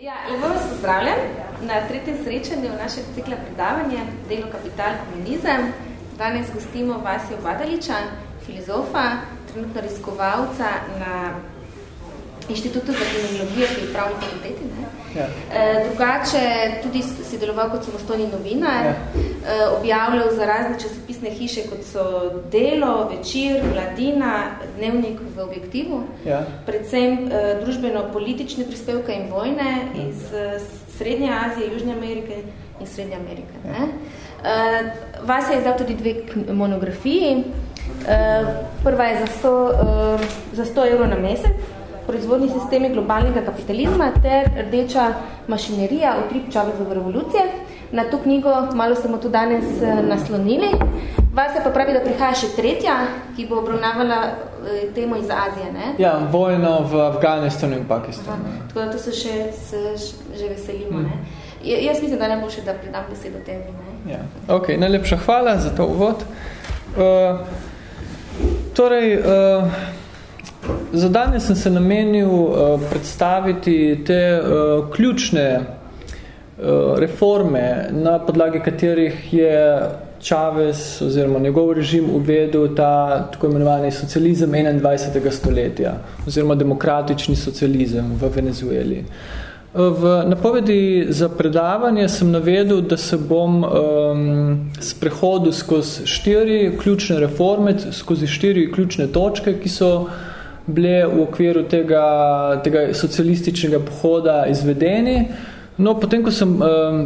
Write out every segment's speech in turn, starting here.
Ja, in vas pozdravljam na tretjem srečanju našega cikla predavanja Delo kapital komunizem. Danes gostimo Vasjo Badaliča, filozofa, trenutno riskovalca na Inštitutu za kriminologijo pri pravni fakulteti. Ja. E, drugače tudi si deloval kot samostojni novinar, ja. e, objavljal za razne časopisne hiše, kot so Delo, Večir, Mladina, Dnevnik v objektivu, ja. predvsem e, družbeno-politične prispevke in vojne ja. iz Srednje Azije, Južne Amerike in Srednje Amerike. Ja. Ne? E, vas je izdal tudi dve monografiji. E, prva je za 100, e, za 100 evrov na mesec, proizvodni sistemi globalnega kapitalizma ter rdeča mašinerija v trip Čavezove revolucije. Na to knjigo malo smo tu danes eh, naslonili. Vas je pa pravi, da prihaja še tretja, ki bo obravnavala eh, temo iz Azije. Ne? Ja, vojno v Afganistanu in Pakistanu. Aha, tako da to se še se že veselimo. Hmm. Ne? Jaz mislim, da ne bo še, da predam besedo tebi. Ne? Ja. Ok, najlepša hvala za to uvod. Uh, torej, uh, Za danes sem se namenil uh, predstaviti te uh, ključne uh, reforme, na podlagi katerih je Chavez oziroma njegov režim uvedel ta tako imenovani socializem 21. stoletja oziroma demokratični socializem v Venezueli. V napovedi za predavanje sem navedel, da se bom um, sprehodil skozi štiri ključne reforme, skozi štiri ključne točke, ki so uh, bile v okviru tega, tega socialističnega pohoda izvedeni. No, potem, ko sem um,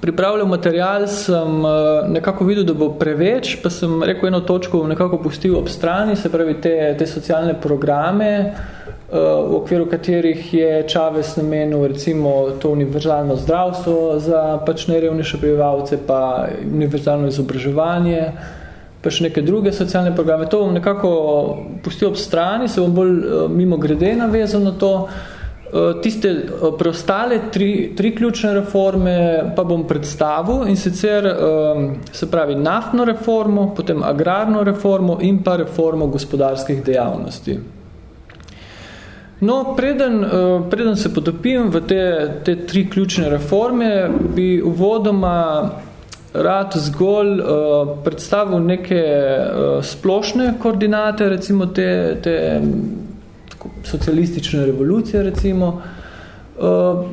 pripravljal material, sem uh, nekako videl, da bo preveč, pa sem rekel eno točko nekako pustil ob strani, se pravi te, te socialne programe, uh, v okviru katerih je Čavez namenil recimo to univerzalno zdravstvo za pač najrevnejše prebivalce, pa univerzalno izobraževanje, uh, pa še neke druge socialne programe. To bom nekako pustil ob strani, se bom bolj uh, mimo grede navezal na to. Uh, tiste uh, preostale tri, tri ključne reforme pa bom predstavil in sicer um, se pravi naftno reformo, potem agrarno reformo in pa reformo gospodarskih dejavnosti. No, preden, preden se potopim v te, te tri ključne reforme, bi uvodoma rad zgolj uh, predstavil neke uh, splošne koordinate, recimo te, te tako, socialistične revolucije, recimo. Uh,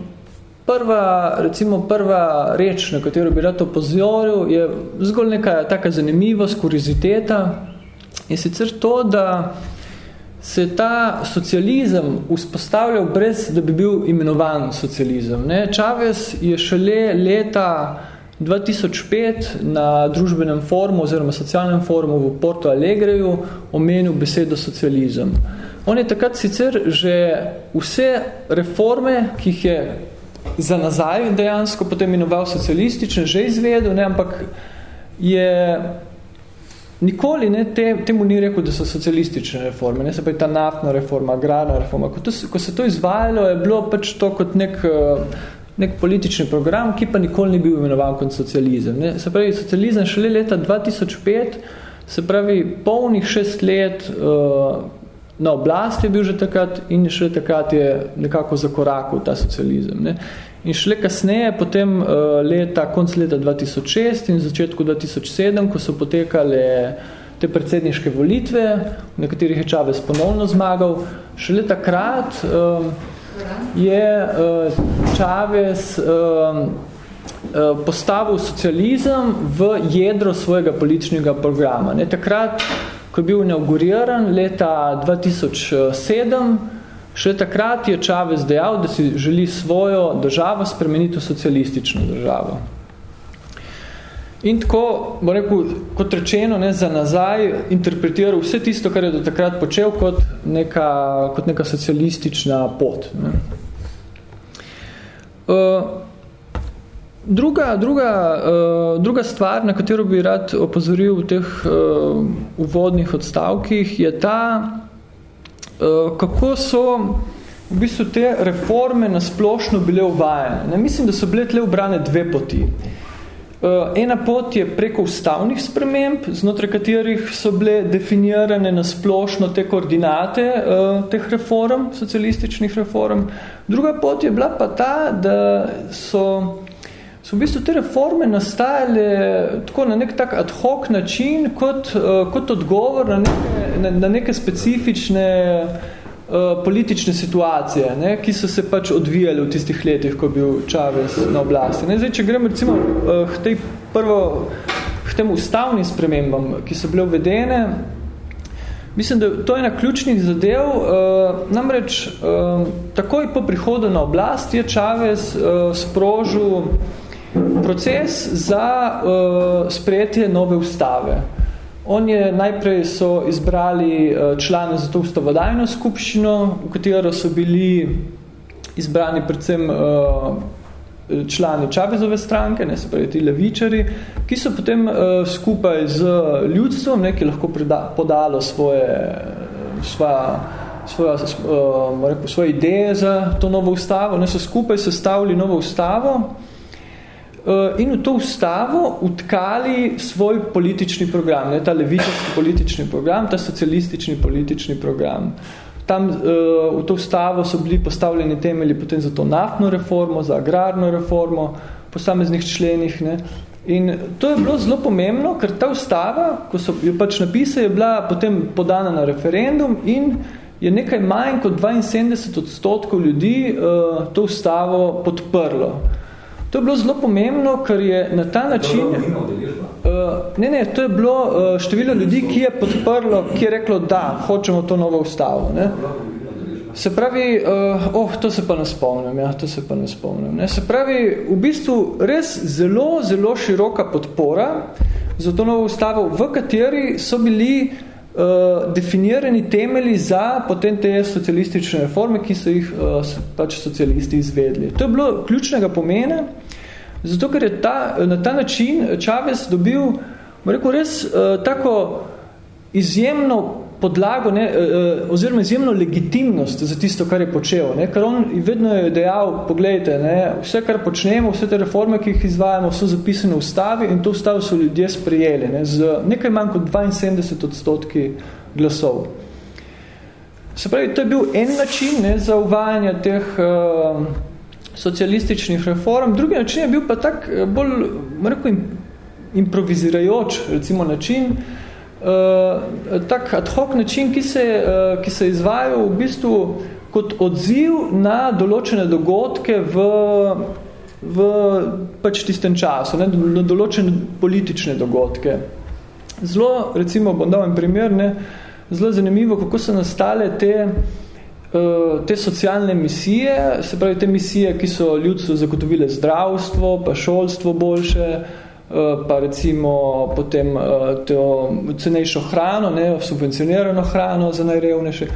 prva, recimo prva reč, na katero bi rad opozoril, je zgolj neka taka zanimivost, kurioziteta, in sicer to, da se ta socializem vzpostavljal brez, da bi bil imenovan socializem. Ne? Chavez je šele leta 2005 na družbenem forumu oziroma socialnem forumu v Porto Alegreju omenil besedo socializem. On je takrat sicer že vse reforme, ki jih je za nazaj dejansko potem imenoval socialistične, že izvedel, ne, ampak je nikoli ne, te, temu ni rekel, da so socialistične reforme, ne, se pa ta naftna reforma, agrarna reforma. Ko, to, ko se to izvajalo, je bilo pač to kot nek uh, nek politični program, ki pa nikoli ni bil imenovan kot socializem. Ne? Se pravi, socializem šele leta 2005, se pravi, polnih šest let uh, na oblasti je bil že takrat in šele takrat je nekako zakorakal ta socializem. Ne? In šele kasneje, potem uh, leta, konc leta 2006 in začetku 2007, ko so potekale te predsedniške volitve, na katerih je Čavez ponovno zmagal, šele takrat uh, je Čavez eh, eh, eh, postavil socializem v jedro svojega političnega programa. Ne, takrat, ko je bil inauguriran leta 2007, še takrat je Čavez dejal, da si želi svojo državo spremeniti v socialistično državo. In tako, bo rekel, kot rečeno, ne, za nazaj interpretiral vse tisto, kar je do takrat počel, kot neka, kot neka socialistična pot. Ne. Uh, druga, druga, uh, druga stvar, na katero bi rad opozoril v teh uh, uvodnih odstavkih, je ta, uh, kako so v bistvu te reforme nasplošno bile uvajene. Ne, mislim, da so bile tle ubrane dve poti. Ena pot je preko ustavnih sprememb, znotraj katerih so bile definirane na splošno te koordinate teh reform, socialističnih reform. Druga pot je bila pa ta, da so so v bistvu te reforme nastajale tako na nek tak ad hoc način, kot, uh, kot odgovor na neke, na, na neke specifične uh, politične situacije, ne, ki so se pač odvijale v tistih letih, ko je bil Čavez na oblasti. Ne. Zdaj, če gremo recimo uh, k tej prvo, k tem ustavnim spremembam, ki so bile uvedene, Mislim, da to je ena ključnih zadev. Uh, namreč, uh, takoj po prihodu na oblast je Čavez uh, sprožil proces za uh, sprejetje nove ustave. On je najprej so izbrali uh, člane za to ustavodajno skupščino, v katero so bili izbrani predvsem uh, člani Čavezove stranke, ne se pravi ti levičari, ki so potem uh, skupaj z ljudstvom, ne, ki lahko preda, podalo svoje, svoja, svoja, rekel, svoje ideje za to novo ustavo, ne, so skupaj sestavili novo ustavo, Eh, in v to ustavo utkali svoj politični program, ne, ta levičarski politični program, ta socialistični politični program. Tam uh, v to ustavo so bili postavljeni temelji potem za to naftno reformo, za agrarno reformo, po sameznih členih. Ne. In to je bilo zelo pomembno, ker ta ustava, ko so jo pač napisali, je bila potem podana na referendum in je nekaj manj kot 72 odstotkov ljudi uh, to ustavo podprlo. To je bilo zelo pomembno, ker je na ta način... Uh, ne, ne, to je bilo uh, število ljudi, ki je podprlo, ki je reklo, da, hočemo to novo ustavo. Ne? Se pravi, uh, oh, to se pa ne spomnim, ja, to se pa ne spomnim. Ne? Se pravi, v bistvu res zelo, zelo široka podpora za to novo ustavo, v kateri so bili uh, definirani temeli za potem te socialistične reforme, ki so jih uh, pač socialisti izvedli. To je bilo ključnega pomena, zato ker je ta, na ta način Čavez dobil rekel, res uh, tako izjemno podlago ne, oziroma izjemno legitimnost za tisto, kar je počel. Ne, ker on vedno je dejal, pogledajte, ne, vse, kar počnemo, vse te reforme, ki jih izvajamo, so zapisane v ustavi in to ustavo so ljudje sprejeli ne, z nekaj manj kot 72 odstotki glasov. Se pravi, to je bil en način ne, za uvajanje teh uh, socialističnih reform. Drugi način je bil pa tak bolj, rekel, improvizirajoč, recimo način, uh, uh, tak ad hoc način, ki se, uh, ki se izvajajo v bistvu kot odziv na določene dogodke v, v pač tistem času, ne, na določene politične dogodke. Zelo, recimo, bom dal en primer, ne, zelo zanimivo, kako so nastale te, uh, te socialne misije, se pravi te misije, ki so ljudstvu zagotovile zdravstvo, pa šolstvo boljše, pa recimo potem eh, to cenejšo hrano, ne, subvencionirano hrano za najrevnejše.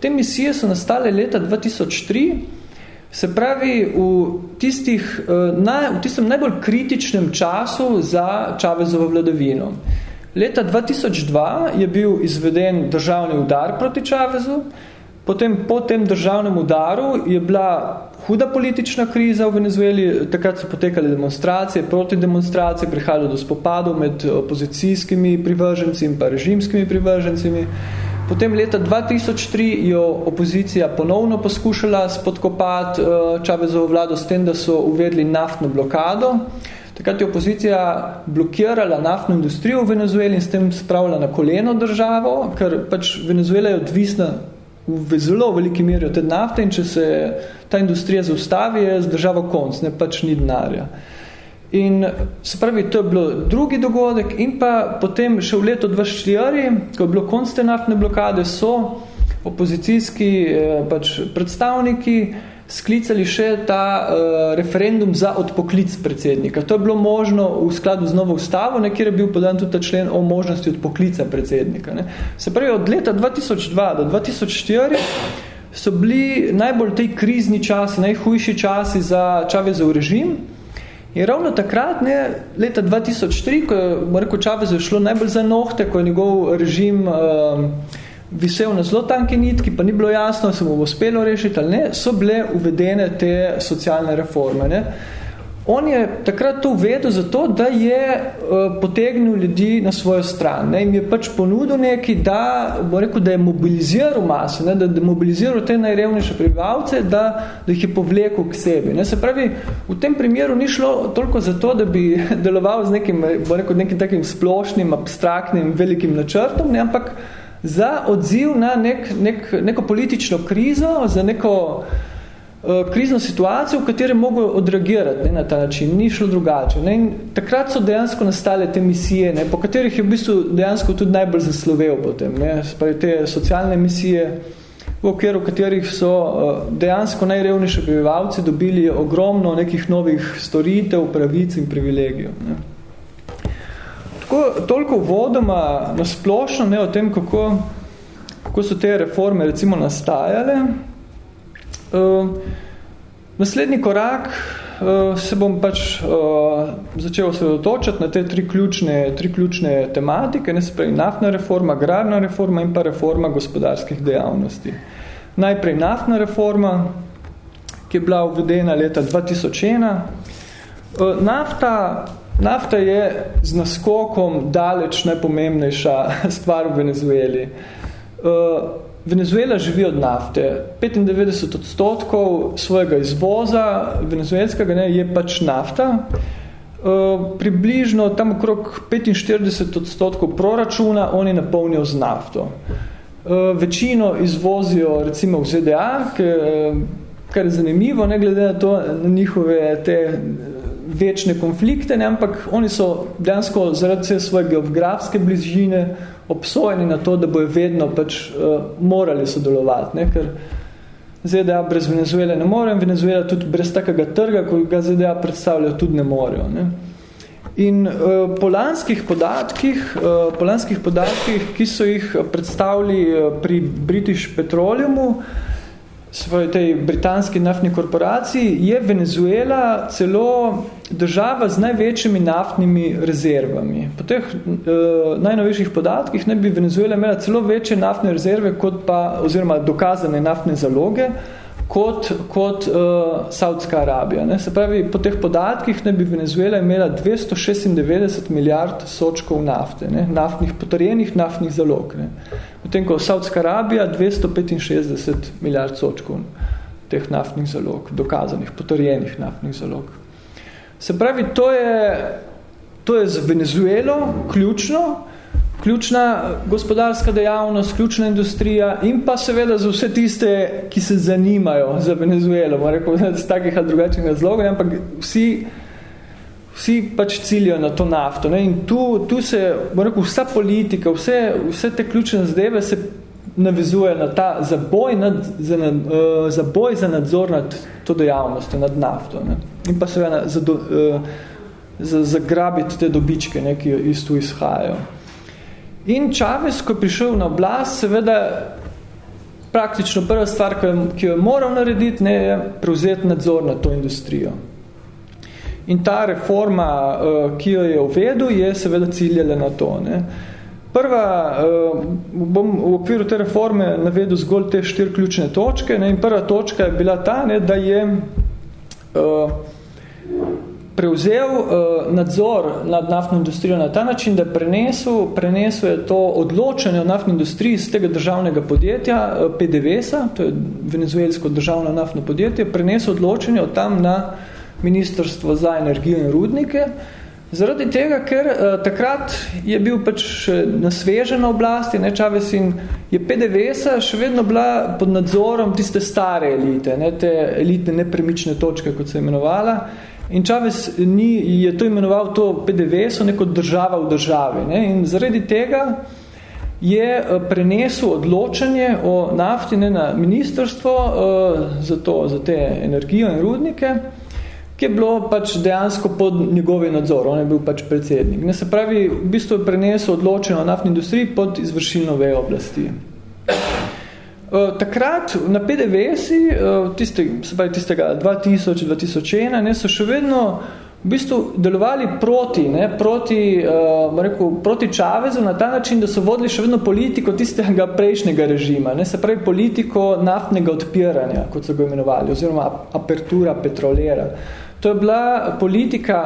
Te misije so nastale leta 2003, se pravi v, tistih, eh, naj, v tistem najbolj kritičnem času za Čavezovo vladavino. Leta 2002 je bil izveden državni udar proti Čavezu, potem po tem državnem udaru je bila huda politična kriza v Venezueli, takrat so potekale demonstracije, proti demonstracije, prihajalo do spopadov med opozicijskimi privrženci in pa režimskimi privržencimi. Potem leta 2003 jo opozicija ponovno poskušala spodkopati Čavezovo vlado s tem, da so uvedli naftno blokado. Takrat je opozicija blokirala naftno industrijo v Venezueli in s tem spravila na koleno državo, ker pač Venezuela je odvisna v zelo veliki meri od te nafte in če se ta industrija zaustavi, je zdržava konc, ne pač ni denarja. In se pravi, to je bilo drugi dogodek in pa potem še v leto 24, ko je bilo konc te naftne blokade, so opozicijski eh, pač predstavniki sklicali še ta uh, referendum za odpoklic predsednika. To je bilo možno v skladu z novo ustavo, ne, kjer je bil podan tudi ta člen o možnosti odpoklica predsednika. Ne. Se pravi, od leta 2002 do 2004 so bili najbolj tej krizni časi, najhujši časi za Čavezov režim. In ravno takrat, ne, leta 2003, ko je Marko Čavezov šlo najbolj za nohte, ko je njegov režim uh, visel na zelo tanki nitki, pa ni bilo jasno, se bo uspelo rešiti ali ne, so bile uvedene te socialne reforme. Ne. on je takrat to uvedel zato, da je uh, potegnil ljudi na svojo stran. Ne? In je pač ponudil neki, da, bo rekel, da je mobiliziral mase, ne? Da, je mobiliziral te najrevnejše prebivalce, da, da jih je povlekel k sebi. Ne? Se pravi, v tem primeru ni šlo toliko zato, da bi deloval z nekim, bo rekel, nekim takim splošnim, abstraktnim, velikim načrtom, ne? ampak za odziv na nek, nek, neko politično krizo, za neko Eh, krizno situacijo, v kateri mogo odreagirati ne, na ta način, ni šlo drugače. Ne. In takrat so dejansko nastale te misije, ne, po katerih je v bistvu dejansko tudi najbolj zaslovel potem. Ne. Spravi te socialne misije, v okviru katerih so uh, dejansko najrevnejši prebivalci dobili ogromno nekih novih storitev, pravic in privilegijev. Ne. Tako, toliko vodoma nasplošno ne, o tem, kako, kako so te reforme recimo nastajale, Uh, naslednji korak uh, se bom pač uh, začel osredotočati na te tri ključne, tri ključne tematike, ne se pravi naftna reforma, agrarna reforma in pa reforma gospodarskih dejavnosti. Najprej naftna reforma, ki je bila uvedena leta 2001. Uh, nafta, nafta je z naskokom daleč najpomembnejša stvar v Venezueli. Uh, Venezuela živi od nafte. 95 odstotkov svojega izvoza venezuelskega ne, je pač nafta. Uh, približno tam okrog 45 odstotkov proračuna oni napolnijo z nafto. Uh, večino izvozijo recimo v ZDA, kar je zanimivo, ne glede na to, na njihove te večne konflikte, ne, ampak oni so dejansko zaradi svoje geografske bližine obsojeni na to, da bojo vedno pač uh, morali sodelovati, ne, ker ZDA brez Venezuele ne morejo, Venezuela tudi brez takega trga, ko ga ZDA predstavljajo, tudi ne morejo. Ne. In uh, po lanskih podatkih, uh, po lanskih podatkih, ki so jih predstavili uh, pri British Petroleumu, uh, svoje tej britanski naftni korporaciji, je Venezuela celo država z največjimi naftnimi rezervami. Po teh uh, najnovejših podatkih ne bi Venezuela imela celo večje naftne rezerve kot pa, oziroma dokazane naftne zaloge, kot, kot uh, Saudska Arabija. Ne? Se pravi, po teh podatkih ne bi Venezuela imela 296 milijard sočkov nafte, ne? naftnih, potrjenih naftnih zalog. Ne? Potem, ko Saudska Arabija 265 milijard sočkov teh naftnih zalog, dokazanih, potrjenih naftnih zalog. Se pravi, to je, to je za Venezuelo ključno, ključna gospodarska dejavnost, ključna industrija in pa seveda za vse tiste, ki se zanimajo za Venezuelo, moram rekel, z takih ali drugačnih razlogov, ampak vsi, vsi pač ciljajo na to nafto. Ne? In tu, tu se, moram rekel, vsa politika, vse, vse te ključne zadeve se navezuje na ta zaboj, nad, za, nad, uh, zaboj za nadzor nad to dejavnostjo, nad nafto. Ne? In pa seveda za, uh, za, za grabiti te dobičke, ne, ki iz tu izhajajo. In Čavez, ko je prišel na oblast, seveda praktično prva stvar, ki jo je moral narediti, ne, je prevzeti nadzor na to industrijo. In ta reforma, eh, ki jo je uvedel, je seveda ciljala na to. Ne. Prva, eh, bom v okviru te reforme navedel zgolj te štiri ključne točke. Ne, in prva točka je bila ta, ne, da je uh, prevzel uh, nadzor nad naftno industrijo na ta način, da prenesel, prenesel je to odločanje o naftni industriji z tega državnega podjetja uh, PDVSA, to je venezuelsko državno naftno podjetje, prenesel odločanje od tam na Ministrstvo za energijo in rudnike, zaradi tega, ker uh, takrat je bil pač nasvežen na oblasti, ne, Čaves in je PDVSA še vedno bila pod nadzorom tiste stare elite, ne, te elitne nepremične točke, kot se je imenovala, In Čavez ni, je to imenoval to PDV, so neko država v državi. Ne? In zaradi tega je eh, prenesel odločanje o nafti ne, na ministrstvo uh, za, to, za te energijo in rudnike, ki je bilo pač dejansko pod njegovi nadzor, on je bil pač predsednik. Ne, se pravi, v bistvu je prenesel odločanje o naftni industriji pod izvršilno vejo oblasti. Uh, takrat na PDVS-i, uh, tiste, se pravi tistega 2000-2001, so še vedno v bistvu delovali proti, ne, proti, uh, rekel, proti Čavezu na ta način, da so vodili še vedno politiko tistega prejšnjega režima, ne, se pravi politiko naftnega odpiranja, kot so ga imenovali, oziroma apertura petrolera. To je bila politika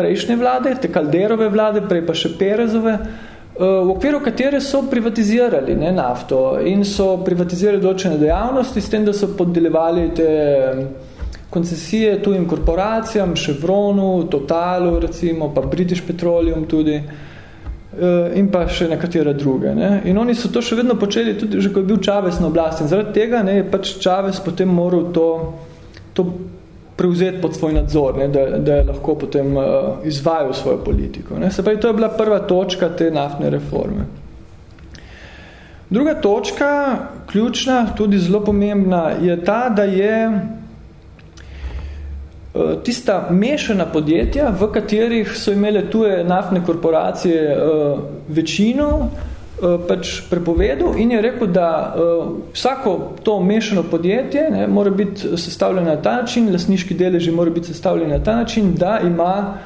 prejšnje vlade, te Kalderove vlade, prej pa še Perezove, uh, v okviru katere so privatizirali ne, nafto in so privatizirali določene dejavnosti s tem, da so poddelevali te koncesije tujim korporacijam, Chevronu, Totalu recimo, pa British Petroleum tudi eh, in pa še nekatere druge. Ne. In oni so to še vedno počeli, tudi že ko je bil Čavez na oblasti. In zaradi tega ne, je pač Čavez potem moral to, to prevzeti pod svoj nadzor, ne, da, da je lahko potem uh, izvajal svojo politiko. Ne. Se pravi, to je bila prva točka te naftne reforme. Druga točka, ključna, tudi zelo pomembna, je ta, da je Eh, tista mešana podjetja, v katerih so imele tuje naftne korporacije eh, večino, pač prepovedal in je rekel, da vsako to mešano podjetje ne, mora biti sestavljeno na ta način, lasniški deleži mora biti sestavljeni na ta način, da ima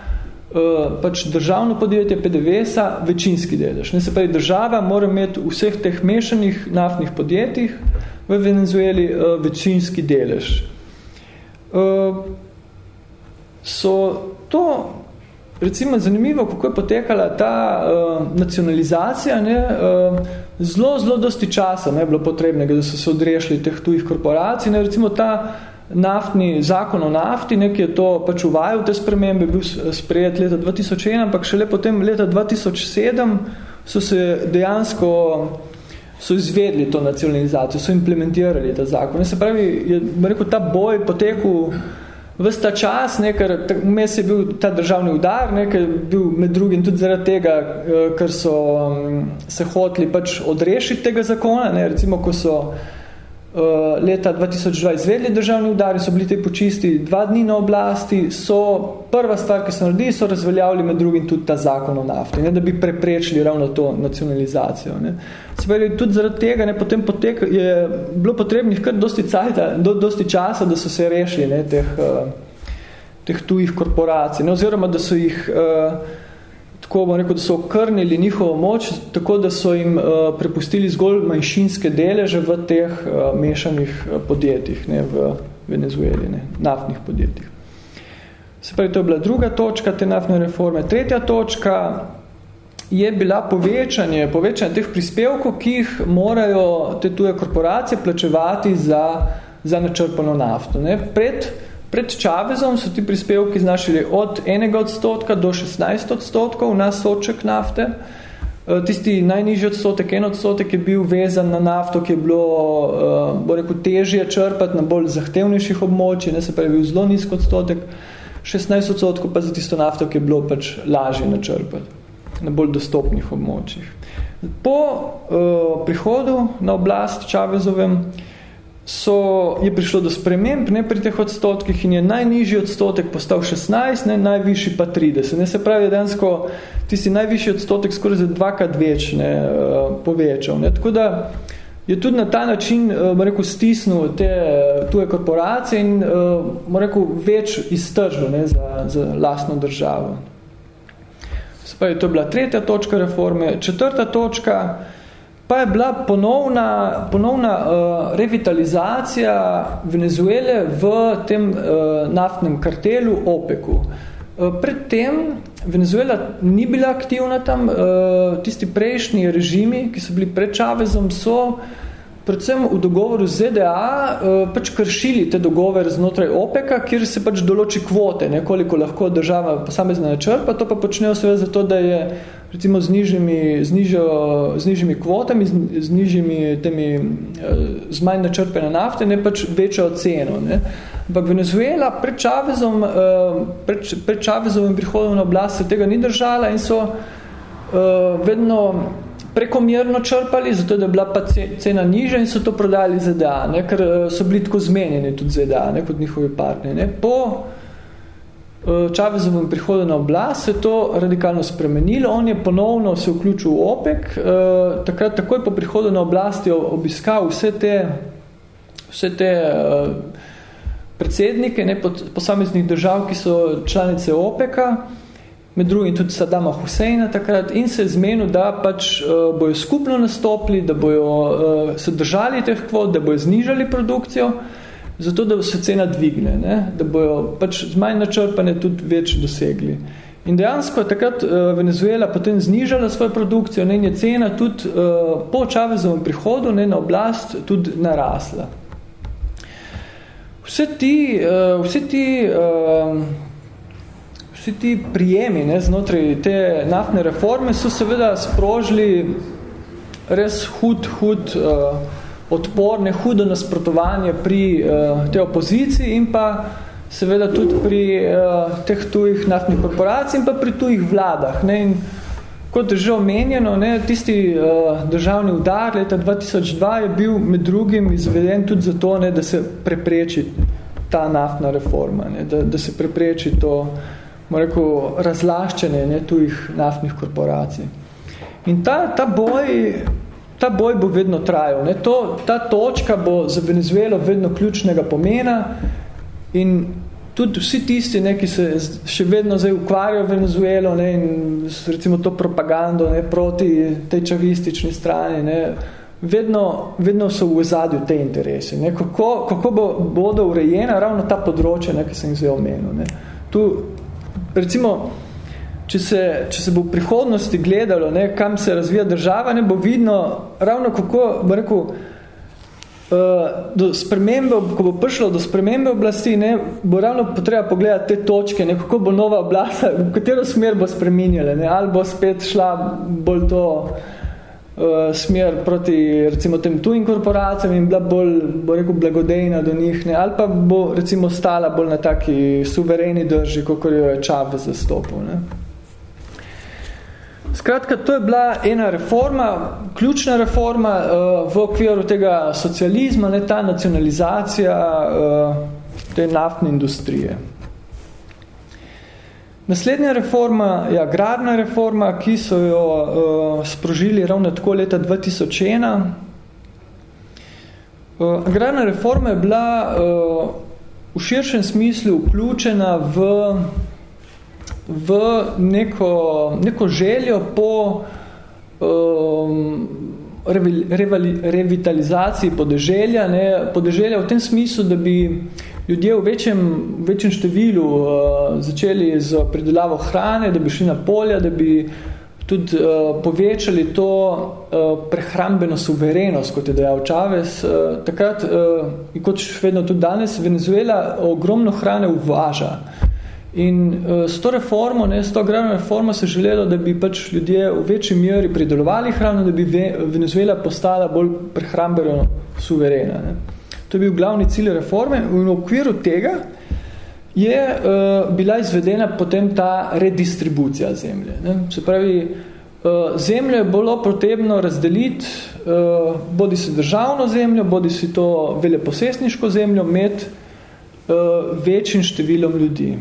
pač državno podjetje PDVS-a večinski delež. Ne, se pravi, država mora imeti v vseh teh mešanih naftnih podjetjih v Venezueli večinski delež so to recimo zanimivo, kako je potekala ta uh, nacionalizacija, ne, uh, zelo, zelo dosti časa ne, bilo potrebnega, da so se odrešili teh tujih korporacij. Ne, recimo ta naftni zakon o nafti, ne, ki je to pač uvajal te spremembe, bil sprejet leta 2001, ampak šele potem leta 2007 so se dejansko so izvedli to nacionalizacijo, so implementirali ta zakon. Ne, se pravi, je rekel, ta boj potekel ves ta čas, ne, ker vmes je bil ta državni udar, ne, ker je bil med drugim tudi zaradi tega, eh, ker so mm, se hoteli pač odrešiti tega zakona, ne, recimo, ko so uh, leta 2002 izvedli državni udar in so bili te počisti dva dni na oblasti, so prva stvar, ki so naredili, so razveljavili med drugim tudi ta zakon o nafti, ne, da bi preprečili ravno to nacionalizacijo. Ne. Seveda, tudi zaradi tega ne, potem potek, je bilo potrebnih kar dosti, cajta, do, dosti časa, da so se rešili ne, teh, uh, teh tujih korporacij, ne, oziroma da so jih uh, tako bom rekel, da so okrnili njihovo moč, tako da so jim uh, prepustili zgolj manjšinske deleže v teh uh, mešanih podjetjih ne, v Venezueli, ne, naftnih podjetjih. Se pravi, to je bila druga točka te naftne reforme. Tretja točka je bila povečanje, povečanje teh prispevkov, ki jih morajo te tuje korporacije plačevati za, za načrpano nafto. Ne. Pred Pred Čavezom so ti prispevki znašali od enega odstotka do 16 odstotkov na soček nafte. E, tisti najnižji odstotek, en odstotek je bil vezan na nafto, ki je bilo e, bo rekel, težje črpati na bolj zahtevnejših območij, ne se pravi bil zelo nizk odstotek, 16 odstotkov pa za tisto nafto, ki je bilo pač lažje načrpati na bolj dostopnih območjih. Po uh, prihodu na oblast Čavezovem uh, so, je prišlo do sprememb ne, pri teh odstotkih in je najnižji odstotek postal 16, ne, najvišji pa 30. Ne, se pravi, dansko tisti najvišji odstotek skoraj za dvakrat več ne, uh, povečal. Ne. Tako da je tudi na ta način uh, rekel, stisnil te tuje korporacije in rekel, več iztržil ne, za, za lastno državo. Se pravi, to je bila tretja točka reforme. Četrta točka, pa je bila ponovna, ponovna uh, revitalizacija Venezuele v tem uh, naftnem kartelu OPEC-u. Uh, predtem Venezuela ni bila aktivna tam, uh, tisti prejšnji režimi, ki so bili pred Čavezom, so uh, predvsem v dogovoru z ZDA uh, pač kršili te dogovore znotraj OPEC-a, kjer se pač določi kvote, ne, koliko lahko država posamezna načrpa, to pa počnejo seveda zato, da je recimo z nižjimi, z nižjo, z nižjimi kvotami, z, z nižjimi temi, uh, z manj načrpene nafte, ne pač večjo ceno. Ne. Ampak Venezuela pred Čavezom, uh, pred, pred Čavezovim prihodom na oblast se tega ni držala in so vedno prekomerno črpali, zato da je bila pa cena nižja in so to prodali ZDA, ne, ker eh, so bili tako zmenjeni tudi ZDA, ne, kot njihovi partneri. Ne. Po eh, Čavezovem prihodu na oblast se je to radikalno spremenilo, on je ponovno se vključil v OPEC, eh, takrat takoj po prihodu na oblasti obiskal vse te, vse te predsednike ne, posameznih držav, ki so članice OPEC-a, med drugim tudi Sadama Huseina takrat, in se je zmenil, da pač uh, bojo skupno nastopili, da bojo uh, se držali teh kvot, da bojo znižali produkcijo, zato da se cena dvigne, ne, da bojo pač z manj načrpane tudi več dosegli. In dejansko je takrat uh, Venezuela potem znižala svojo produkcijo, ne, in je cena tudi uh, po Čavezovem prihodu ne, na oblast tudi narasla. Vse ti, uh, vse ti uh, vsi ti prijemi ne, znotraj te naftne reforme so seveda sprožili res hud, hud uh, odpor, ne hudo nasprotovanje pri uh, te opoziciji in pa seveda tudi pri uh, teh tujih naftnih korporacij in pa pri tujih vladah. Ne, in kot že omenjeno, ne, tisti uh, državni udar leta 2002 je bil med drugim izveden tudi zato, ne, da se prepreči ta naftna reforma, ne, da, da se prepreči to uh, rekel, razlaščenje ne, tujih naftnih korporacij. In ta, ta, boj, ta boj bo vedno trajal. Ne. To, ta točka bo za Venezuelo vedno ključnega pomena in tudi vsi tisti, ne, ki se še vedno zdaj ukvarjajo Venezuelo ne, in recimo to propagando ne, proti tej čavistični strani, ne, vedno, vedno so v ozadju te interese. Ne. Kako, kako bo, bodo urejena ravno ta področja, ne, ki sem jih zdaj omenil. Ne. Tu recimo, če se, če se bo v prihodnosti gledalo, ne, kam se razvija država, ne bo vidno ravno kako, bo rekel, uh, do spremembe, ko bo prišlo do spremembe oblasti, ne, bo ravno potreba pogledati te točke, ne, kako bo nova oblast, v katero smer bo spreminjala, ne, ali bo spet šla bolj to uh, smer proti recimo tem tujim korporacijam in bila bolj, bo rekel, blagodejna do njih, ne, ali pa bo recimo stala bolj na taki suvereni drži, kako jo je Čave zastopil. Ne. Skratka, to je bila ena reforma, ključna reforma uh, v okviru tega socializma, ne, ta nacionalizacija uh, te naftne industrije. Naslednja reforma je agrarna reforma, ki so jo uh, sprožili ravno tako leta 2001. Uh, agrarna reforma je bila uh, v širšem smislu vključena v v neko, neko željo po um, revali, revitalizaciji podeželja, ne, podeželja v tem smislu, da bi ljudje v večjem, večjem številu uh, začeli z predelavo hrane, da bi šli na polja, da bi tudi uh, povečali to uh, prehrambeno suverenost, kot je dejal Čavez. Uh, takrat, uh, in kot še vedno tudi danes, Venezuela ogromno hrane uvaža. In uh, s to reformo, ne, s to agrarno reformo se želelo, da bi pač ljudje v večji meri pridelovali hrano, da bi Venezuela postala bolj prehrambeno suverena. Ne. To je bil glavni cilj reforme in v okviru tega je uh, bila izvedena potem ta redistribucija zemlje. Ne. Se pravi, uh, zemljo je bilo potrebno razdeliti uh, bodi si državno zemljo, bodi si to veleposestniško zemljo med uh, večjim številom ljudi.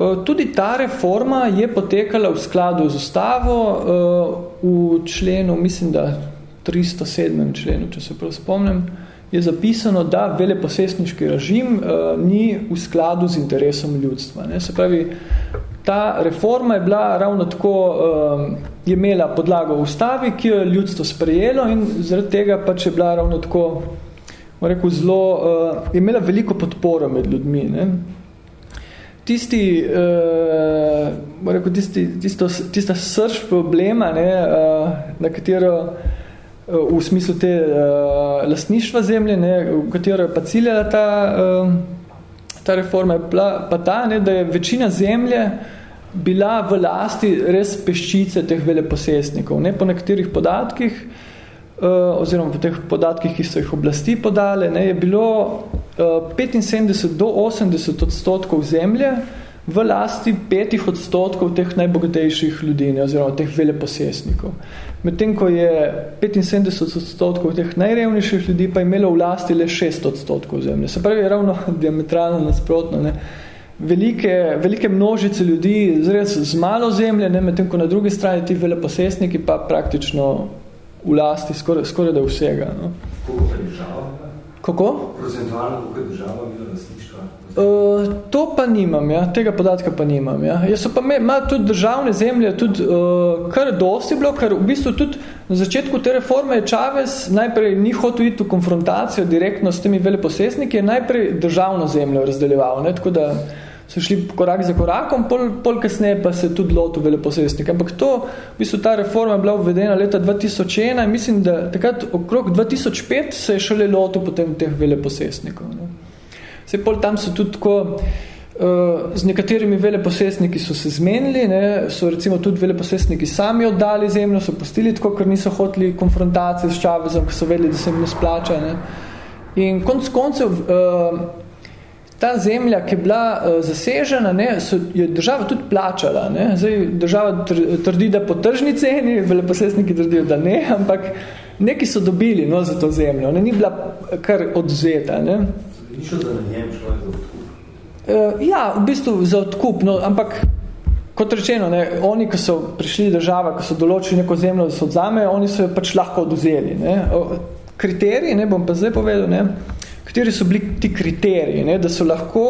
Eh, tudi ta reforma je potekala v skladu z ustavo eh, v členu, mislim, da 307. členu, če se prav spomnim, je zapisano, da veleposestniški režim uh, ni v skladu z interesom ljudstva. Ne? Se pravi, ta reforma je bila ravno tako, uh, je imela podlago v ustavi, ki jo je ljudstvo sprejelo in zaradi tega pač je bila ravno tako, rekel, zelo, uh, je imela veliko podporo med ljudmi. Ne? tisti, uh, rekel, tisti tisto, tista srž problema, ne, uh, na katero uh, v smislu te uh, lastništva zemlje, ne, v katero je pa ciljala ta, uh, ta reforma, je bila, pa ta, ne, da je večina zemlje bila v lasti res peščice teh veleposestnikov. Ne, po nekaterih podatkih, uh, oziroma po teh podatkih, ki so jih oblasti podale, ne, je bilo 75 do 80 odstotkov zemlje v lasti petih odstotkov teh najbogatejših ljudi, ne, oziroma teh veleposestnikov. Medtem, ko je 75 odstotkov teh najrevnejših ljudi pa imelo v lasti le 6 odstotkov zemlje. Se pravi, je ravno diametralno nasprotno. Ne. Velike, velike množice ljudi zres z malo zemlje, ne, medtem, ko na drugi strani ti veleposestniki pa praktično v lasti skoraj, skoraj da vsega. No. Kako? Procentualno, koliko je država bila lasništva? Uh, to pa nimam, ja. tega podatka pa nimam. Ja. Jaz so pa ima tudi državne zemlje, tudi uh, kar dosti bilo, ker v bistvu tudi na začetku te reforme je Čavez najprej ni hotel iti v konfrontacijo direktno s temi veleposestniki, je najprej državno zemljo razdeljeval, ne, tako da so šli korak za korakom, pol, pol kasneje pa se tudi lotil veleposestnik. Ampak to, v bistvu ta reforma je bila uvedena leta 2001 in mislim, da takrat okrog 2005 se je šele lotil potem teh veleposestnikov. Ne. Se pol tam so tudi tako, uh, z nekaterimi veleposestniki so se zmenili, ne, so recimo tudi veleposestniki sami oddali zemljo, so postili tako, ker niso hoteli konfrontacije s Čavezom, ker so vedeli, da se jim ne splača. Ne. In konc koncev, uh, ta zemlja, ki je bila uh, zasežena, ne, so, je država tudi plačala. Ne. Zdaj, država trdi, da po tržni ceni, veleposestniki trdijo, da ne, ampak neki so dobili no, za to zemljo, ne, ni bila kar odzeta. Ne. Ni šlo za najem, šlo je za odkup. Uh, ja, v bistvu za odkup, no, ampak kot rečeno, ne, oni, ki so prišli država, ki so določili neko zemljo, da se odzamejo, oni so jo pač lahko oduzeli. Ne. Kriteriji, ne, bom pa zdaj povedal, ne, kateri so bili ti kriteriji, ne, da so lahko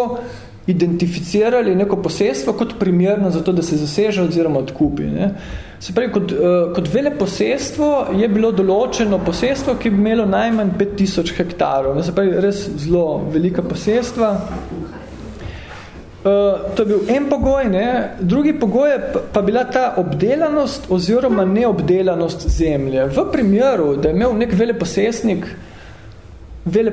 identificirali neko posestvo kot primerno za to, da se zaseže oziroma odkupi. Ne. Se pravi, kot, uh, kot vele posestvo je bilo določeno posestvo, ki bi imelo najmanj 5000 hektarov. Ne. Se pravi, res zelo velika posestva. Uh, to je bil en pogoj, ne. drugi pogoj je pa bila ta obdelanost oziroma neobdelanost zemlje. V primeru, da je imel nek veleposestnik vele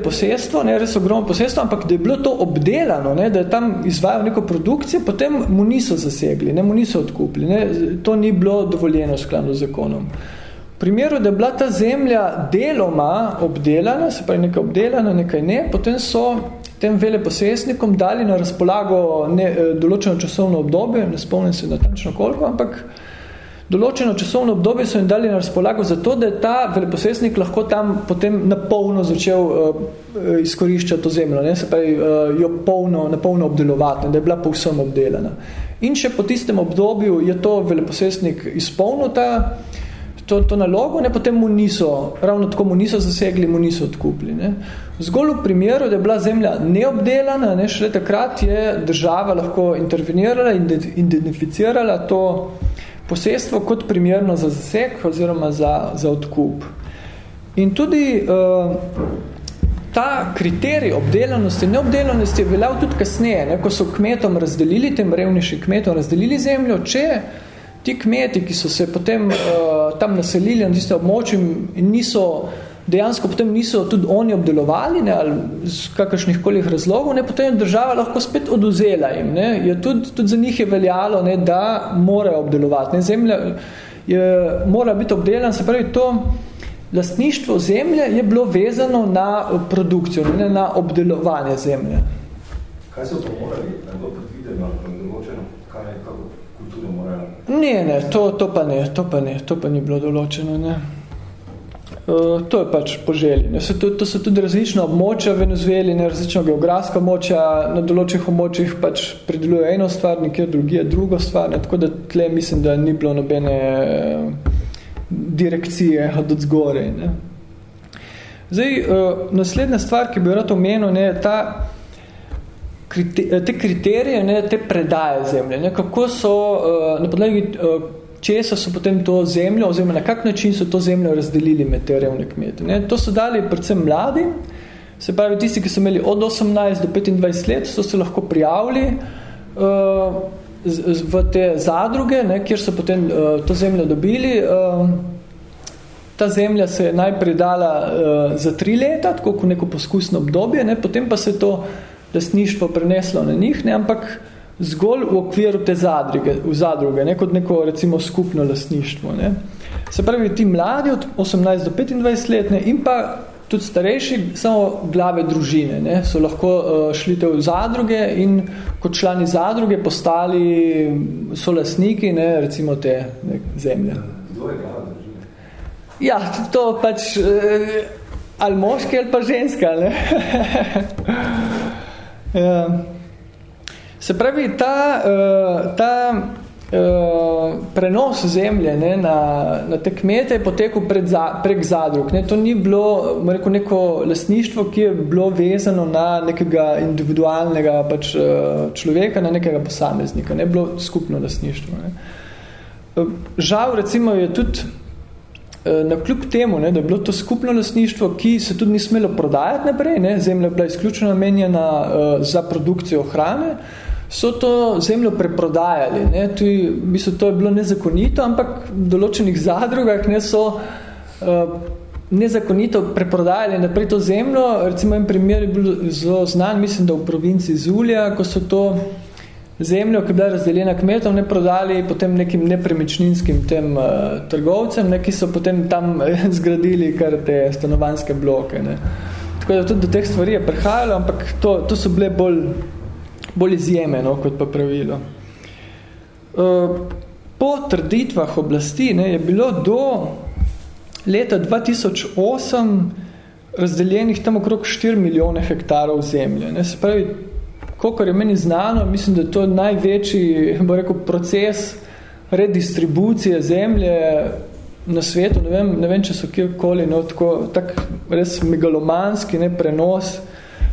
posestvo, ne, res ogromno posestvo, ampak da je bilo to obdelano, ne, da je tam izvajal neko produkcijo, potem mu niso zasegli, ne, mu niso odkupili. Ne, to ni bilo dovoljeno skladno z zakonom. V primeru, da je bila ta zemlja deloma obdelana, se pravi nekaj obdelana, nekaj ne, potem so tem veleposestnikom dali na razpolago ne, določeno časovno obdobje, ne spomnim se natančno koliko, ampak določeno časovno obdobje so jim dali na razpolago za to, da je ta veleposestnik lahko tam potem napolno začel uh, izkoriščati to zemljo, ne? se pravi uh, jo polno, napolno obdelovati, da je bila povsem obdelana. In še po tistem obdobju je to veleposestnik izpolnil ta, to, to nalogo, ne? potem mu niso, ravno tako mu niso zasegli, mu niso odkupili. Ne? Zgolj v primeru, da je bila zemlja neobdelana, ne? šele takrat je država lahko intervenirala in identificirala to posestvo kot primerno za zaseg oziroma za, za odkup. In tudi uh, ta kriterij obdelanosti neobdelanosti je veljal tudi kasneje, ne, ko so kmetom razdelili, tem revnejšim kmetom razdelili zemljo, če ti kmeti, ki so se potem uh, tam naselili na tiste območje in niso dejansko potem niso tudi oni obdelovali, ne, ali z kakršnih kolih razlogov, ne, potem je država lahko spet oduzela jim. Ne, je tudi, tudi za njih je veljalo, ne, da morajo obdelovati. Ne, zemlja je, mora biti obdelan, se pravi, to lastništvo zemlje je bilo vezano na produkcijo, ne na obdelovanje zemlje. Kaj so to morali? Je bilo predvideno, določeno? Kaj, kako kulturo morajo? Ne, ne, to, to pa ne, to pa ne, to pa ni bilo določeno, ne. Uh, to je pač poželji. Ne. To, to so tudi različna območja v Venezueli, ne, različna geografska območja, na določenih območjih pač predeluje eno stvar, nekje drugi je drugo stvar, ne. tako da tle mislim, da ni bilo nobene uh, direkcije od odzgore. Ne. Zdaj, uh, naslednja stvar, ki bi rad omenil, ne, je ta krite, te kriterije, ne, te predaje zemlje, ne, kako so na podlagi česa so potem to zemljo, oziroma na kak način so to zemljo razdelili med te revne kmete. Ne? To so dali predvsem mladi, se pravi tisti, ki so imeli od 18 do 25 let, so se lahko prijavili uh, v te zadruge, ne, kjer so potem uh, to zemljo dobili. Uh, ta zemlja se je najprej dala uh, za tri leta, tako kot neko poskusno obdobje, ne, potem pa se to lastništvo preneslo na njih, ne, ampak zgolj v okviru te zadruge, v zadruge, ne, kot neko recimo skupno lastništvo. Ne. Se pravi, ti mladi od 18 do 25 let ne, in pa tudi starejši, samo glave družine, ne, so lahko uh, šli te v zadruge in kot člani zadruge postali so lastniki, ne, recimo te ne, zemlje. Kdo je glava družine? Ja, to pač uh, ali moški ali pa ženska, ne. ja. Se pravi, ta, uh, ta prenos zemlje ne, na, na te kmete je potekal pred za, prek zadrug. Ne. To ni bilo rekel, neko lasništvo, ki je bilo vezano na nekega individualnega pač, človeka, na nekega posameznika. Ne bilo skupno lasništvo. Ne. Žal, recimo, je tudi na kljub temu, ne, da je bilo to skupno lasništvo, ki se tudi ni smelo prodajati naprej, ne, zemlja je bila izključno namenjena uh, za produkcijo hrane, so to zemljo preprodajali. Ne, tudi, v bistvu, to je bilo nezakonito, ampak v določenih zadrugah ne, so uh, nezakonito preprodajali naprej to zemljo. Recimo en primer je bil zelo znan, mislim, da v provinci Zulja, ko so to zemljo, ki je bila razdeljena kmetom, ne prodali potem nekim nepremičninskim tem uh, trgovcem, ne, ki so potem tam zgradili kar te stanovanske bloke. Ne. Tako da tudi do teh stvari je prihajalo, ampak to, to so bile bolj, bolj izjeme, no, kot pa pravilo. Uh, po trditvah oblasti ne, je bilo do leta 2008 razdeljenih tam okrog 4 milijone hektarov zemlje. Ne. Se pravi, Kolikor je meni znano, mislim, da je to največji bo rekel, proces redistribucije zemlje na svetu. Ne vem, ne vem če so kjerkoli no, tako, tak res megalomanski ne, prenos,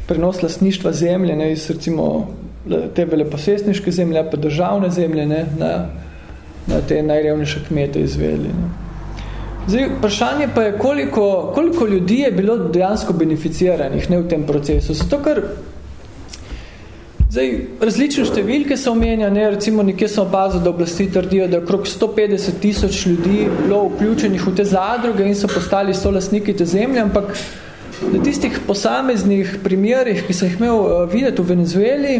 prenos lastništva zemlje ne, iz recimo te veleposestniške zemlje, pa državne zemlje ne, na, na te najrevnejše kmete izveli. Ne. Zdaj, vprašanje pa je, koliko, koliko ljudi je bilo dejansko beneficiranih ne, v tem procesu. Zato, ker Zdaj, različne številke se omenja, ne, recimo nekje sem opazil, da oblasti trdijo, da je okrog 150 tisoč ljudi bilo vključenih v te zadruge in so postali solastniki te zemlje, ampak na tistih posameznih primerih, ki sem jih imel uh, videti v Venezueli,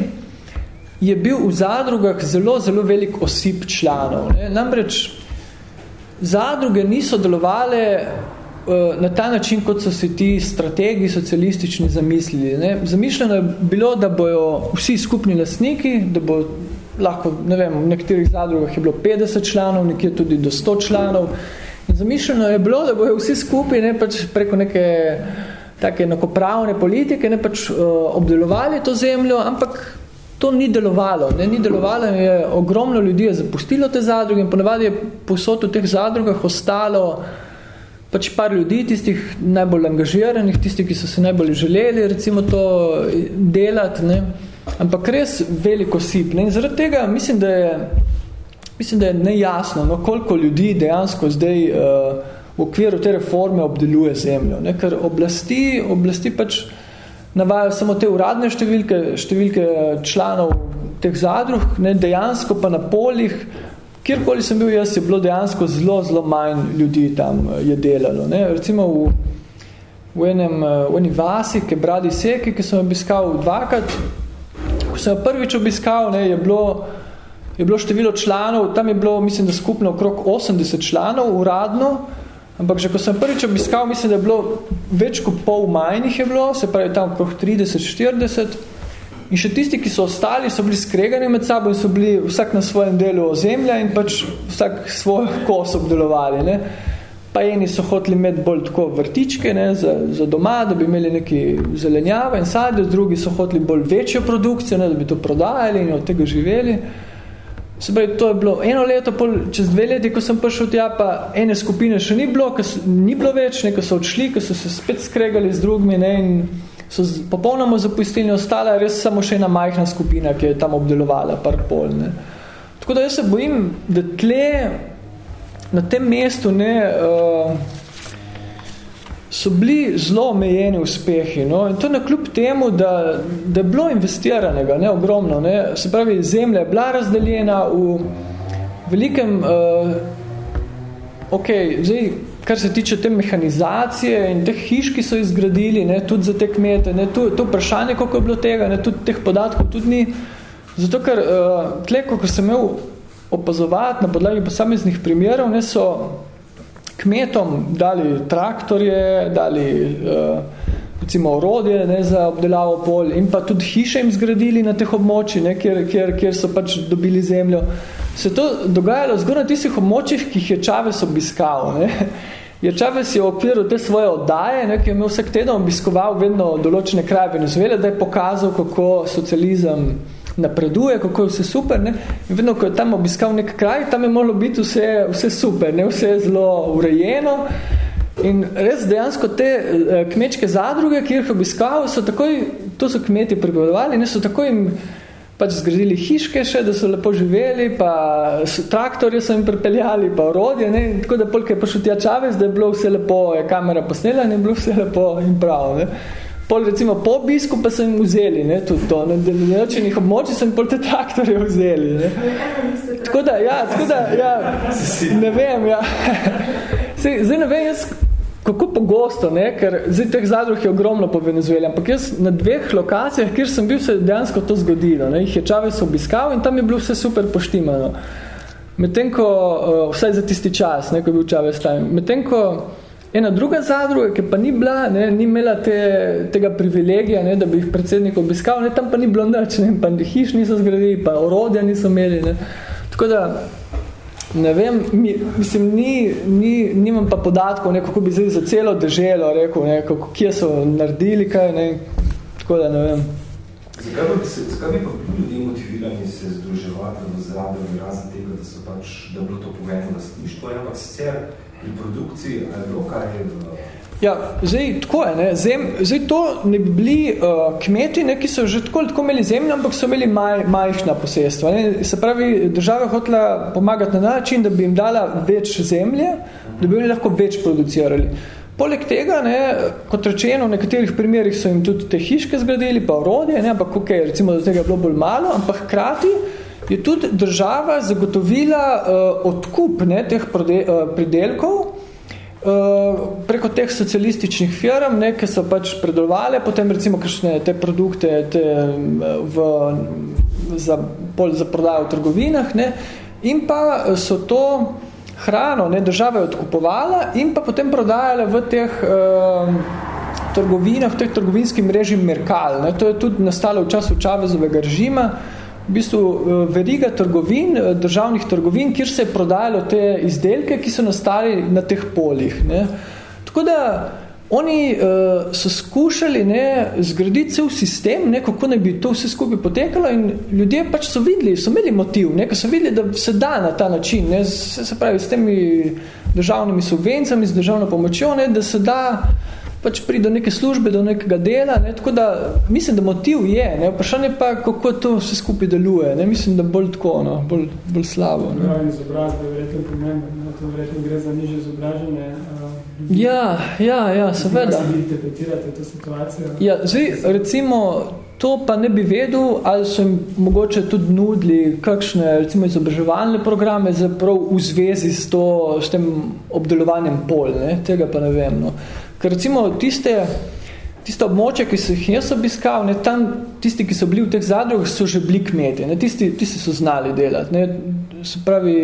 je bil v zadrugah zelo, zelo velik osip članov. Ne. Namreč zadruge niso delovale Eh, na ta način, kot so se ti strategi socialistični zamislili. Ne. Zamišljeno je bilo, da bojo vsi skupni lastniki, da bo lahko, ne vem, v nekaterih zadrugah je bilo 50 članov, nekje tudi do 100 članov. In zamišljeno je bilo, da bojo vsi skupaj ne, pač preko neke take enakopravne politike ne, pač, uh, obdelovali to zemljo, ampak to ni delovalo. Ne, ni delovalo je ogromno ljudi je zapustilo te zadruge in ponavadi je posod v teh zadrugah ostalo pač par ljudi, tistih najbolj angažiranih, tistih, ki so se najbolj želeli recimo to delati, ne? ampak res veliko sip. Ne? In zaradi tega mislim, da je, mislim, da je nejasno, no, koliko ljudi dejansko zdaj uh, v okviru te reforme obdeluje zemljo. Ne? Ker oblasti, oblasti pač navajajo samo te uradne številke, številke članov teh zadruh, ne? dejansko pa na polih kjerkoli sem bil jaz, je bilo dejansko zelo, zelo manj ljudi tam eh, je delalo. Ne? Recimo v, v, enem, eh, v eni vasi, ki je Bradi Seki, ki sem obiskal dvakrat, ko sem prvič obiskal, ne, je bilo je bilo število članov, tam je bilo, mislim, da skupno okrog 80 članov uradno, ampak že ko sem prvič obiskal, mislim, da je bilo več kot pol majnih je bilo, se pravi tam okrog 30-40, In še tisti, ki so ostali, so bili skregani med sabo in so bili vsak na svojem delu ozemlja in pač vsak svoj kos obdelovali. Ne. Pa eni so hoteli imeti bolj tako vrtičke ne, za, za doma, da bi imeli neki zelenjava in sadje, drugi so hoteli bolj večjo produkcijo, ne, da bi to prodajali in od tega živeli. Se pravi, to je bilo eno leto, pol, čez dve leti, ko sem prišel tja, pa ene skupine še ni bilo, so, ni bilo več, neko so odšli, ko so se spet skregali z drugimi ne, in so popolnoma zapustili, ostala res samo še ena majhna skupina, ki je tam obdelovala par pol. Ne. Tako da jaz se bojim, da tle na tem mestu ne, uh, so bili zelo omejeni uspehi. No? In to na kljub temu, da, da je bilo investiranega ne, ogromno. Ne? Se pravi, zemlja je bila razdeljena v velikem... Uh, ok, zdaj, kar se tiče te mehanizacije in teh hiš, ki so izgradili, ne, tudi za te kmete, ne, to, to vprašanje, koliko je bilo tega, ne, tudi teh podatkov tudi ni. Zato, ker uh, tle, ko sem imel opazovati na podlagi posameznih primerov, ne, so kmetom dali traktorje, dali uh, recimo orodje ne, za obdelavo pol in pa tudi hiše jim zgradili na teh območjih, ne, kjer, kjer, kjer so pač dobili zemljo. Se to dogajalo zgoraj na tistih območjih, ki jih je Čaves obiskal. Ne. Je Čaves je v okviru te svoje oddaje, ne, ki je imel vsak teden obiskoval vedno določene kraje Venezuele, da je pokazal, kako socializem napreduje, kako je vse super. Ne? In vedno, ko je tam obiskal nek kraj, tam je moralo biti vse, vse super, ne? vse zelo urejeno. In res dejansko te eh, kmečke zadruge, ki jih obiskal, so takoj, to so kmeti pripovedovali, ne so takoj jim pač zgradili hiške še, da so lepo živeli, pa so, traktorje so jim pripeljali, pa orodje, ne, tako da polk je prišel tja Čavez, da je bilo vse lepo, je kamera posnela in je bilo vse lepo in prav, ne. Pol recimo po obisku pa so jim vzeli, ne, tudi to, na določenih območjih so jim pol te traktorje vzeli, ne. Tako da, ja, tako da, ja, ne vem, ja. Zdaj ne vem, jaz kako pogosto, ne, ker zdaj teh zadruh je ogromno po Venezueli, ampak jaz na dveh lokacijah, kjer sem bil, se dejansko to zgodilo, ne, jih je Čavez obiskal in tam je bilo vse super poštimano. Medtem ko, uh, vsaj za tisti čas, ne, ko je bil Čavez tam, medtem ko ena druga zadruga, ki pa ni bila, ne, ni imela te, tega privilegija, ne, da bi jih predsednik obiskal, ne, tam pa ni bilo nič, ne, pa hiš niso zgradili, pa orodja niso imeli, ne. Tako da, Ne vem, mi, mislim, ni, ni, nimam pa podatkov, ne, kako bi zdaj za celo deželo rekel, ne, kako, kje so naredili kaj, ne, tako da ne vem. Zakaj bi, se, zakaj bi pa ljudi motivirani se združevati v zradovi razen tega, da so pač, da bilo to povedno lastništvo, ampak sicer pri produkciji, ali je bilo kaj v Ja, zdaj, tako je, ne, Zem, zdaj to ne bi bili uh, kmeti, ne, ki so že tako, tako imeli zemljo, ampak so imeli maj, majhna posestva. Ne. Se pravi, država je hotela pomagati na način, da bi jim dala več zemlje, da bi oni lahko več producirali. Poleg tega, ne, kot rečeno, v nekaterih primerih so jim tudi te hiške zgradili, pa orodje, ne, ampak okay, recimo do tega je bilo bolj malo, ampak hkrati je tudi država zagotovila uh, odkup ne, teh prode, uh, pridelkov, Eh, preko teh socialističnih firm, ne, ki so pač predelovali potem recimo kakšne te produkte te, v, za, pol, za prodajo v trgovinah ne, in pa so to hrano ne, država je odkupovala in pa potem prodajala v teh um, trgovinah, v teh trgovinskih mreži Merkal. Ne. To je tudi nastalo v času Čavezovega režima, v bistvu eh, veriga trgovin, eh, državnih trgovin, kjer se je prodajalo te izdelke, ki so nastali na teh poljih. Ne. Tako da oni uh, so skušali ne, zgraditi cel sistem, ne, kako ne bi to vse skupaj potekalo in ljudje pač so videli, so imeli motiv, ne, so videli, da se da na ta način, ne, se, se pravi s temi državnimi subvencami, z državno pomočjo, ne, da se da pač pri do neke službe, do nekega dela, ne, tako da mislim, da motiv je, ne, vprašanje pa, kako to vse skupaj deluje, ne, mislim, da bolj tako, no, bolj, bolj slabo. Ne. Pravi izobrazbe, verjetno pomembno, to verjetno gre za niže izobražene. Uh, ja, ja, ja, seveda. Kako se interpretirate to situacijo? Ja, zdaj, recimo, to pa ne bi vedel, ali so jim mogoče tudi nudili kakšne, recimo, izobraževalne programe za prav v zvezi s, to, s tem obdelovanjem pol, ne, tega pa ne vem, no. Ker recimo tiste, tiste območje, ki so jih jaz obiskal, ne, tam tisti, ki so bili v teh zadrugah, so že bili kmeti, ne, tisti, tisti so znali delati. Ne, se pravi,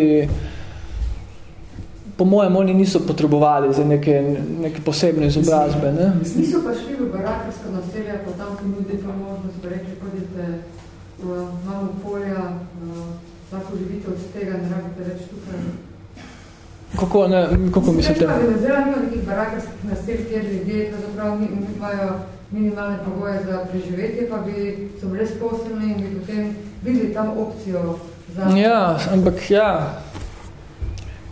po mojem, oni niso potrebovali za neke, neke posebne izobrazbe. Ne. Niso pa šli v barakarsko naselje, pa tam ponudite možnost, da rekli, hodite v malo polja, lahko živite od tega, ne rabite več tukaj. Kako, ne, kako mislite? Zdaj ima nekih barakarskih naselj, kjer ljudje pravzaprav imajo minimalne pogoje za preživetje, pa bi so brezposelni in bi potem videli tam opcijo za... Ja, ampak ja,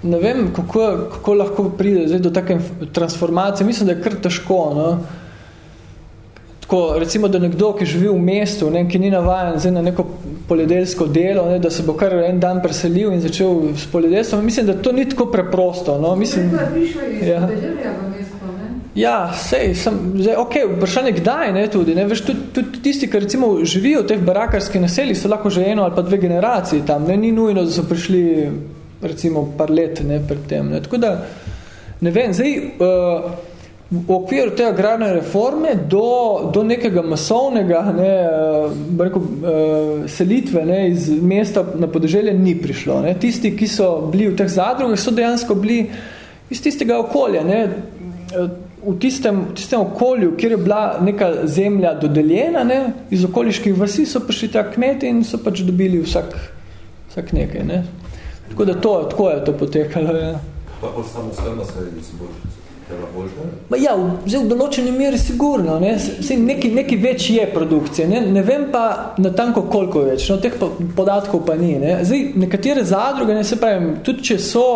ne vem, kako, kako lahko pride zdaj do take transformacije. Mislim, da je kar težko, no? Tako, recimo, da nekdo, ki živi v mestu, ne, ki ni navajen zdaj na neko poljedelsko delo, ne, da se bo kar en dan preselil in začel s poljedelstvom, mislim, da to ni tako preprosto. No, mislim, ja. mesto? Ja, sej, sem, zdaj, ok, vprašanje kdaj, ne, tudi, ne, veš, tudi, tudi tisti, ki recimo živijo v teh barakarskih naseljih, so lahko že eno ali pa dve generaciji tam, ne, ni nujno, da so prišli recimo par let, ne, pred tem, ne, tako da, ne vem, zdaj, uh, v okviru te agrarne reforme do, do nekega masovnega ne, rekel, eh, selitve ne, iz mesta na podeželje ni prišlo. Ne. Tisti, ki so bili v teh zadrugah, so dejansko bili iz tistega okolja. Ne. V tistem, tistem okolju, kjer je bila neka zemlja dodeljena, ne, iz okoliških vasi so prišli ta kmeti in so pač dobili vsak, vsak nekaj. Ne. Tako da to, tako je to potekalo. Ja. Pa pa samo skrbno se je, Ma ja, v, v določeni meri sigurno, ne? Neki, neki več je produkcije, ne? ne vem pa natanko koliko več, no, teh podatkov pa ni. Ne? Zdaj, nekatere zadruge, ne, se pravim, tudi če so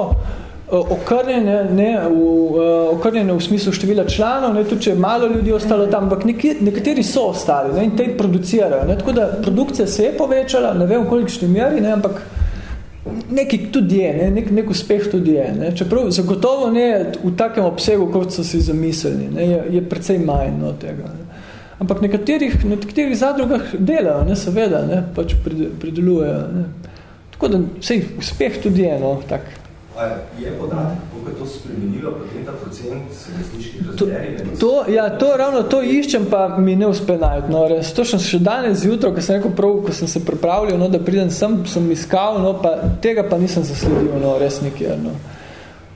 okrnjene, ne, v, okrnjene v smislu števila članov, ne, tudi če malo ljudi ostalo tam, ampak neki, nekateri so ostali ne, in te producirajo. Ne? Tako da produkcija se je povečala, ne vem v kolikšni meri, ne, ampak nekaj tudi je, ne? Nek, nek uspeh tudi je. Ne? Čeprav zagotovo ne v takem obsegu, kot so si zamislili, ne? Je, je precej manj no, tega. Ne? Ampak nekaterih, na nekaterih zadrugah delajo, ne, seveda, ne, pač pridelujejo. Ne. Tako da, vsej, uspeh tudi je, no, tak. Je podatek, koliko je to spremenilo, potem ta procent resničnih razmerij? To, ja, to ravno to iščem, pa mi ne uspe najti. No, res, to sem še danes zjutro, ko sem rekel prav, ko sem se pripravljal, no, da pridem sem, sem iskal, no, pa tega pa nisem zasledil, no, res nikjer. No.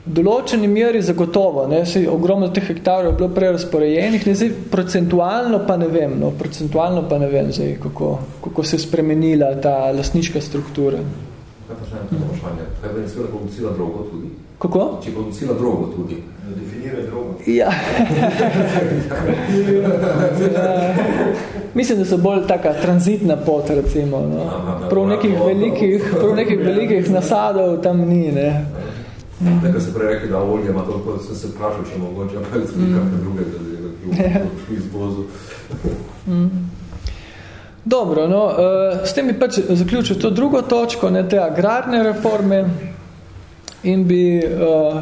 Določeni meri zagotovo, ne, se ogromno teh hektarjev je bilo prerazporejenih, ne, zdaj procentualno pa ne vem, no, procentualno pa ne vem, zdaj, kako, kako se je spremenila ta lasniška struktura. Kaj še eno vprašanje? Kaj pa je producila drogo tudi? Kako? Če producila drogo tudi. Definira drogo. Ja. Mislim, da so bolj taka tranzitna pot, recimo. No. Prav nekih velikih, prav nekih velikih nasadov tam ni, ne. Nekaj se prej rekli, da olje ima toliko, da se vprašal, če mogoče, pa je tudi kakve druge, da je izvozu. Mm. Dobro, no, uh, s tem bi pač zaključil to drugo točko, ne, te agrarne reforme in bi uh,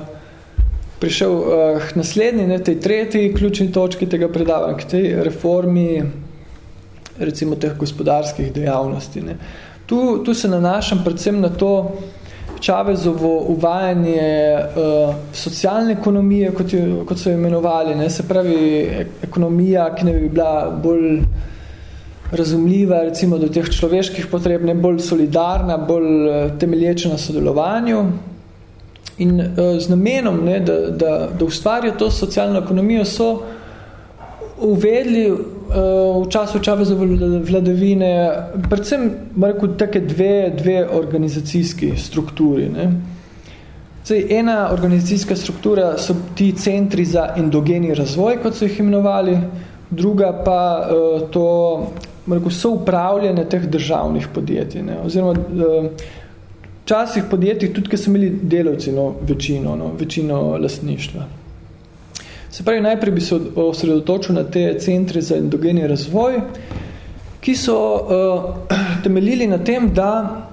prišel uh, naslednji, ne, tej tretji ključni točki tega predavanja, k tej reformi recimo teh gospodarskih dejavnosti. Ne. Tu, tu se nanašam predvsem na to Čavezovo uvajanje uh, socialne ekonomije, kot, jo, kot so jo imenovali, ne, se pravi ekonomija, ki ne bi bila bolj razumljiva recimo do teh človeških potreb, ne bolj solidarna, bolj eh, temelječa na sodelovanju. In uh, z namenom, ne, da, da, da ustvarijo to socialno ekonomijo, so uvedli uh, v času Čavezove vladavine predvsem rekel, take dve, dve organizacijski strukturi. Ne. Zdaj, ena organizacijska struktura so ti centri za endogeni razvoj, kot so jih imenovali, druga pa to rekel, so upravljene teh državnih podjetij. Ne, oziroma, eh, časih podjetij, tudi, ki so imeli delavci, no, večino, no, večino lastništva. Se pravi, najprej bi se osredotočil na te centre za endogeni razvoj, ki so uh, temeljili na tem, da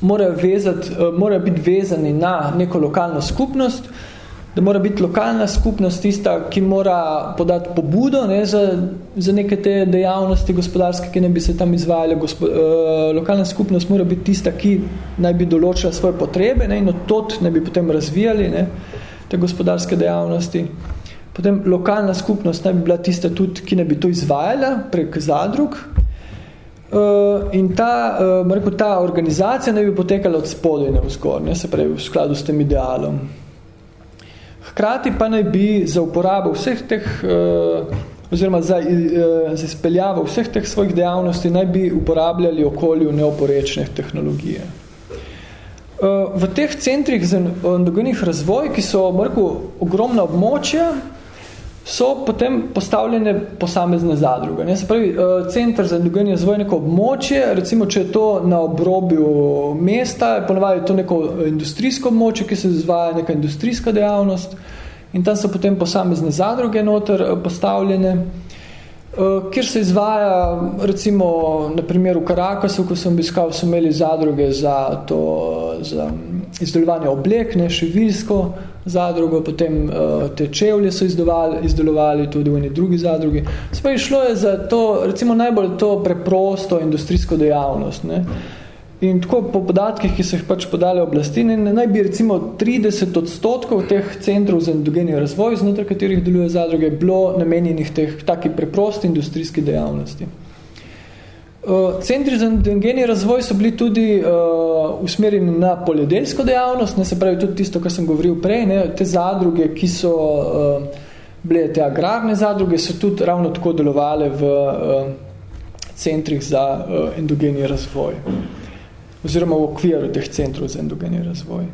morajo, vezati, uh, morajo biti vezani na neko lokalno skupnost, uh, da mora biti lokalna skupnost tista, ki mora podati pobudo ne, za, za neke te dejavnosti gospodarske, ki ne bi se tam izvajali. Gospo, uh, lokalna skupnost mora biti tista, ki naj bi določila svoje potrebe ne, in od tot ne bi potem razvijali ne, te gospodarske dejavnosti. Potem lokalna skupnost naj bi bila tista tudi, ki ne bi to izvajala prek zadrug. Uh, in ta, uh, rekel, ta organizacija naj bi potekala od spodaj na vzgor, ne, se pravi v skladu s tem idealom. Hkrati pa naj bi za uporabo vseh teh, uh, oziroma za, uh, za izpeljavo vseh teh svojih dejavnosti, naj bi uporabljali okolju neoporečne tehnologije. Uh, v teh centrih za endogenih razvoj, ki so mrko ogromna območja, so potem postavljene posamezne zadruge. Ne? Se pravi, uh, centr za endogeni razvoj je neko območje, recimo, če je to na obrobju mesta, ponovadi je to neko industrijsko območje, ki se izvaja neka industrijska dejavnost in tam so potem posamezne zadruge noter uh, postavljene. Kjer se izvaja, recimo, na primeru Karakasu, ko sem obiskal, so imeli zadruge za to, za izdelovanje oblek, ne, šivilsko zadrugo, potem uh, te čevlje so izdelovali, izdelovali tudi v eni drugi zadrugi. Spaj šlo je za to, recimo, najbolj to preprosto industrijsko dejavnost, ne. In tako po podatkih, ki so jih pač podali oblasti, ne, naj bi recimo 30 odstotkov teh centrov za endogeni razvoj, znotraj katerih deluje zadruge, bilo namenjenih teh taki preprosti industrijski dejavnosti. Uh, centri za endogeni razvoj so bili tudi uh, usmerjeni na poljedelsko dejavnost, ne se pravi tudi tisto, kar sem govoril prej, ne, te zadruge, ki so uh, bile te agrarne zadruge, so tudi ravno tako delovale v uh, centrih za uh, endogeni razvoj oziroma v okviru teh centrov za endogeni razvoj.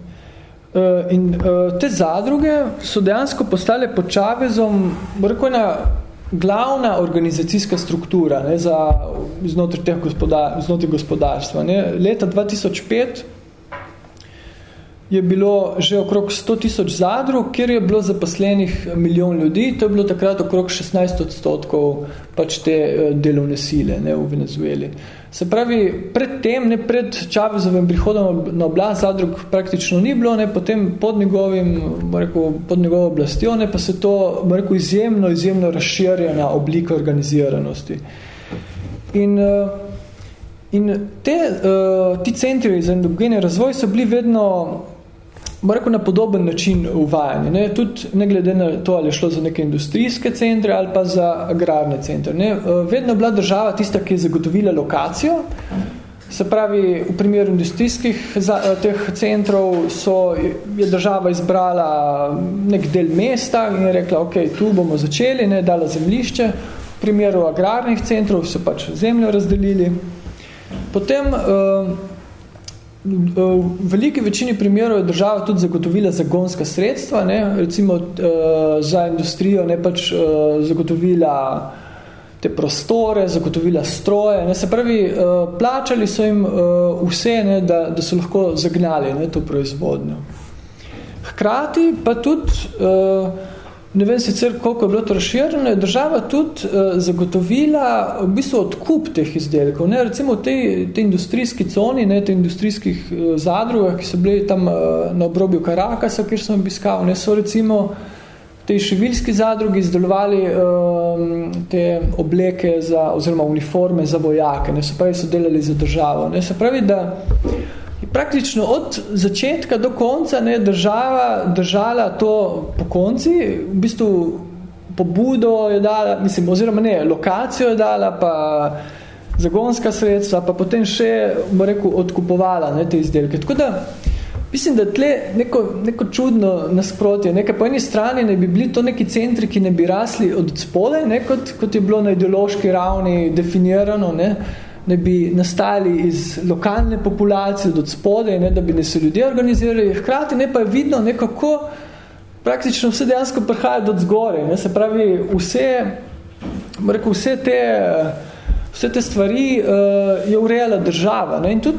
in te zadruge so dejansko postale pod Čavezom, rekel ena glavna organizacijska struktura ne, za znotraj, teh gospodar, znotraj gospodarstva. Ne. Leta 2005 je bilo že okrog 100 tisoč zadrug, kjer je bilo zaposlenih milijon ljudi, to je bilo takrat okrog 16 odstotkov pač te eh, delovne sile ne, v Venezueli. Se pravi, pred tem, ne pred Čavezovim prihodom na oblast, zadrug praktično ni bilo, ne, potem pod, njegovim, rekel, pod njegovo oblastjo, ne, pa se to rekel, izjemno, izjemno razširjena oblika organiziranosti. In, eh, in te, eh, ti centri za endogene razvoj so bili vedno rekel, na podoben način uvajanje. Ne? Tudi ne glede na to, ali je šlo za neke industrijske centre ali pa za agrarne centre. Ne? Eh, vedno je bila država tista, ki je zagotovila lokacijo. Se pravi, v primeru industrijskih eh, teh centrov so, je država izbrala nek del mesta in je rekla, ok, tu bomo začeli, ne, dala zemlišče. V primeru agrarnih centrov so pač zemljo razdelili. Potem uh, V veliki večini primerov je država tudi zagotovila zagonska sredstva, ne, recimo uh, za industrijo ne pač uh, zagotovila te prostore, zagotovila stroje, ne, se pravi, uh, plačali so jim uh, vse, ne, da, da so lahko zagnali ne, to proizvodnjo. Hkrati pa tudi uh, ne vem sicer, koliko je bilo to razširjeno, je država tudi uh, zagotovila v bistvu odkup teh izdelkov. Ne? Recimo v tej, tej industrijski coni, ne, te industrijskih uh, zadrugah, ki so bili tam uh, na obrobju Karakasa, kjer sem obiskal, ne, so recimo tej šivilski zadrugi izdelovali um, te obleke za, oziroma uniforme za vojake, ne, se pravi, so delali za državo. Ne? Se pravi, da praktično od začetka do konca ne, država držala to po konci, v bistvu pobudo je dala, mislim, oziroma ne, lokacijo je dala, pa zagonska sredstva, pa potem še, bo rekel, odkupovala ne, te izdelke. Tako da, mislim, da tle neko, neko čudno nasprotje, nekaj po eni strani ne bi bili to neki centri, ki ne bi rasli od spole, ne, kot, kot je bilo na ideološki ravni definirano, ne, ne bi nastali iz lokalne populacije do spode, ne, da bi ne se ljudje organizirali, hkrati ne pa je vidno nekako praktično vse dejansko prihaja do zgore, ne, se pravi vse, rekel, vse te vse te stvari uh, je urejala država ne, in tudi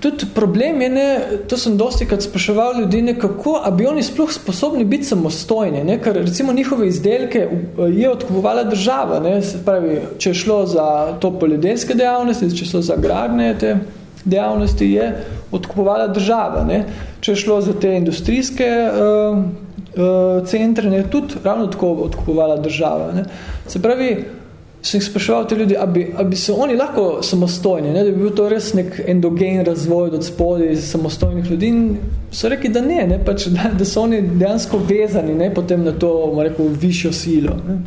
tudi problem je, ne, to sem dosti kad spraševal ljudi, ne, kako, a bi oni sploh sposobni biti samostojni, ne, ker recimo njihove izdelke je odkupovala država, ne, se pravi, če je šlo za to poljedelske dejavnosti, če je šlo za agrarne te dejavnosti, je odkupovala država, ne, če je šlo za te industrijske uh, uh, centre, ne, tudi ravno tako odkupovala država, ne, se pravi, sem jih spraševal te ljudi, a bi, a bi se oni lahko samostojni, ne? da bi bil to res nek endogen razvoj od spodi samostojnih ljudi in so rekli, da ne, ne? Pač, da, da so oni dejansko vezani ne? potem na to rekel, višjo silo. Ne? Ne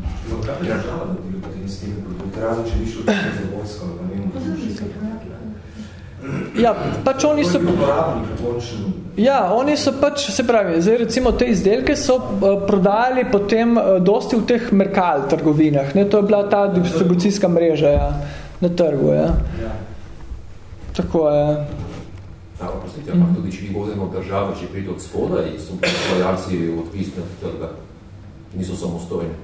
Ja, pač oni so... Ja, oni so pač, se pravi, zdaj recimo te izdelke so uh, prodajali potem uh, dosti v teh Merkal trgovinah, ne, to je bila ta distribucijska mreža, ja, na trgu, ja. ja. Tako je. Ja, prostite, ampak tudi, če ni vodeno država, če pride od spoda so prodajalci odpisni od trga, niso samostojni.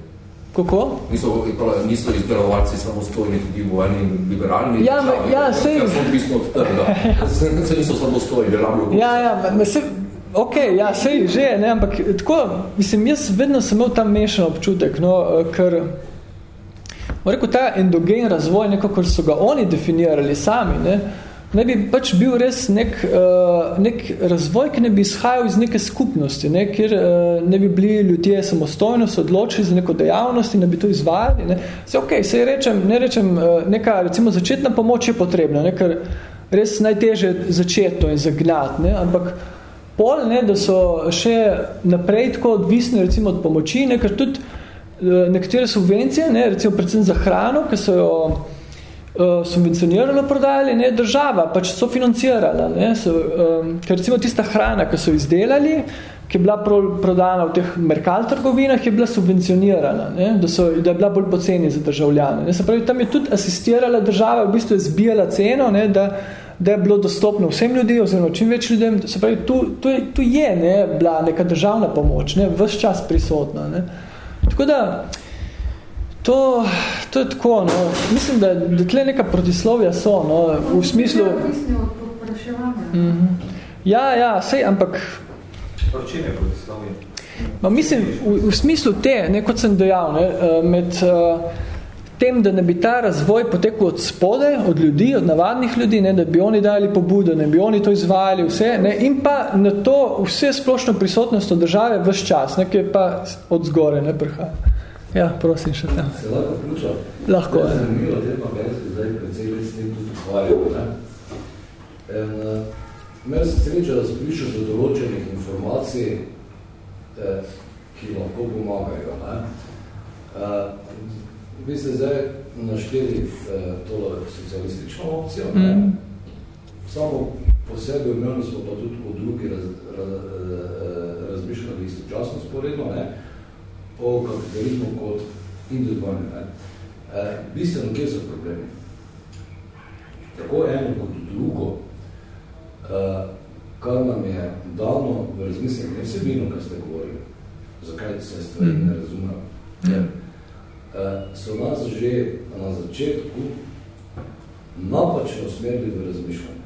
Kako? Niso, niso izdelovalci samostojni, tudi v eni liberalni ja, državi. Ja, sej. Ja, so odvisno od trga. se niso samostojni, rabijo. Ja, ja, se, ok, ja, sej že, ne, ampak tako, mislim, jaz vedno sem imel tam mešan občutek, no, ker rekel, ta endogen razvoj, nekako so ga oni definirali sami, ne, ne bi pač bil res nek, uh, nek razvoj, ki ne bi izhajal iz neke skupnosti, ne, kjer uh, ne bi bili ljudje samostojno se odločili za neko dejavnost in ne bi to izvajali. Ne. Se, ok, se rečem, ne rečem, uh, neka recimo začetna pomoč je potrebna, ne, ker res najteže začeti to in zagnati, ne, ampak pol, ne, da so še naprej tako odvisni recimo od pomoči, ne, ker tudi uh, nekatere subvencije, ne, recimo predvsem za hrano, ki so jo uh, subvencionirano prodajali, ne, država pač so financirala, ne, so, um, ker recimo tista hrana, ki so izdelali, ki je bila prodana v teh merkal trgovinah, je bila subvencionirana, ne, da, so, da je bila bolj poceni za državljane. Ne, se pravi, tam je tudi asistirala država, v bistvu je zbijala ceno, ne, da da je bilo dostopno vsem ljudi oziroma čim več ljudem, se pravi, tu, tu, tu je ne, bila neka državna pomoč, ne, vse čas prisotna. Ne. Tako da, to, to je tako, no. mislim, da, da tle neka protislovja so, no, v smislu... Mm. Ja, ja, sej, ampak... Je protislovje? Ma, mislim, v, v smislu te, ne, kot sem dejal, ne, eh, med... Uh, tem, da ne bi ta razvoj potekal od spode, od ljudi, od navadnih ljudi, ne, da bi oni dali pobudo, ne bi oni to izvajali, vse, ne, in pa na to vse splošno prisotnost od države vse čas, ne, ki je pa od zgore ne prihaja. Ja, prosim, še tam. Se lahko vključa? Lahko, ja. Zanimivo, tema, kaj se zdaj precej let s tem tudi hvalil, ne. En, uh, Mene se sreča, da so prišli do določenih informacij, eh, ki lahko pomagajo. Ne? Uh, vi ste zdaj našteli eh, to socialistično opcijo, mm. samo po sebi imeli smo pa tudi po drugi raz, raz, eh, razmišljali istočasno sporedno, ne, o kapitalizmu kot individualni. Ne. Eh, bistveno, kje so problemi? Tako eno kot drugo, eh, kar nam je dano v razmislek, ne vsebino, kar ste govorili, zakaj se stvari ne razumejo. Mm. Eh, so nas že na začetku napačno usmerili v razmišljanje.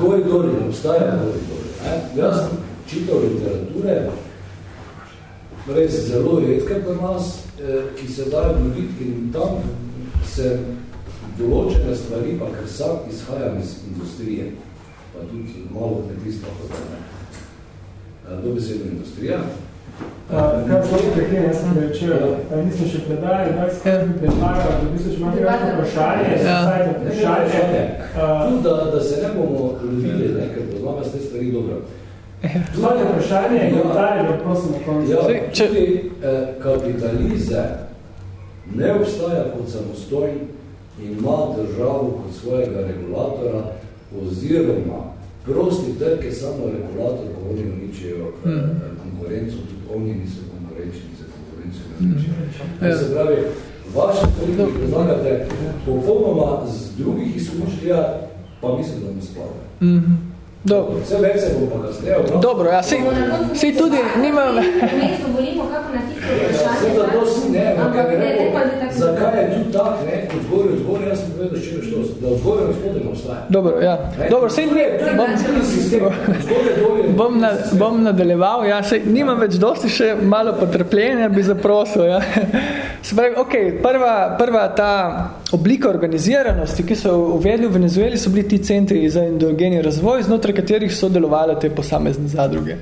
Koridori, ne obstaja koridori. Jaz sem čital literature, res zelo redke pri nas, eh, ki se dajo dobiti in tam se določene stvari, pa ker sam izhajam iz industrije, pa tudi malo kmetijstva, eh, dobesedno industrija, Kaj so li prekaj, jaz sem rečel, nisem še predajal, da se kaj bi predlagal, da bi se če imate kakšno vprašanje, ja. vprašanje. Tudi, da, da se ne bomo ljubili, ne, ker poznamo s te stvari dobro. Imate vprašanje, ja. komentarje, prosim na koncu. Ja, tudi eh, kapitalize ne obstaja kot samostojn in ima državo kot svojega regulatora oziroma prosti trg je samo regulator, ko oni uničijo mm. konkurenco, oni niso konkurenčni za konkurenco. Mm. Ja. Se pravi, vaše stvari, ki predlagate, popolnoma z drugih izkušnja, pa mislim, da ne splavajo. Mm -hmm. Dobro. Vse več se bom pa kasnejo. Dobro, ja, si, si tudi nimam... Mesto volimo, kako na tih vprašanje. Ja, zato si ne, ampak ne, ne, zakaj je tu tak, ne, od zgore, od zgore, jaz sem povedal, še što, da od zgore, od zgore ne obstaja. Dobro, ja. Ne? Dobro, sej, bom, bom, na, bom nadaljeval, ja, sej, nimam več dosti še malo potrpljenja, bi zaprosil, ja. Se pravi, ok, prva, prva ta oblika organiziranosti, ki so uvedli v Venezueli, so bili ti centri za endogeni razvoj, znotraj katerih so delovale te posamezne zadruge.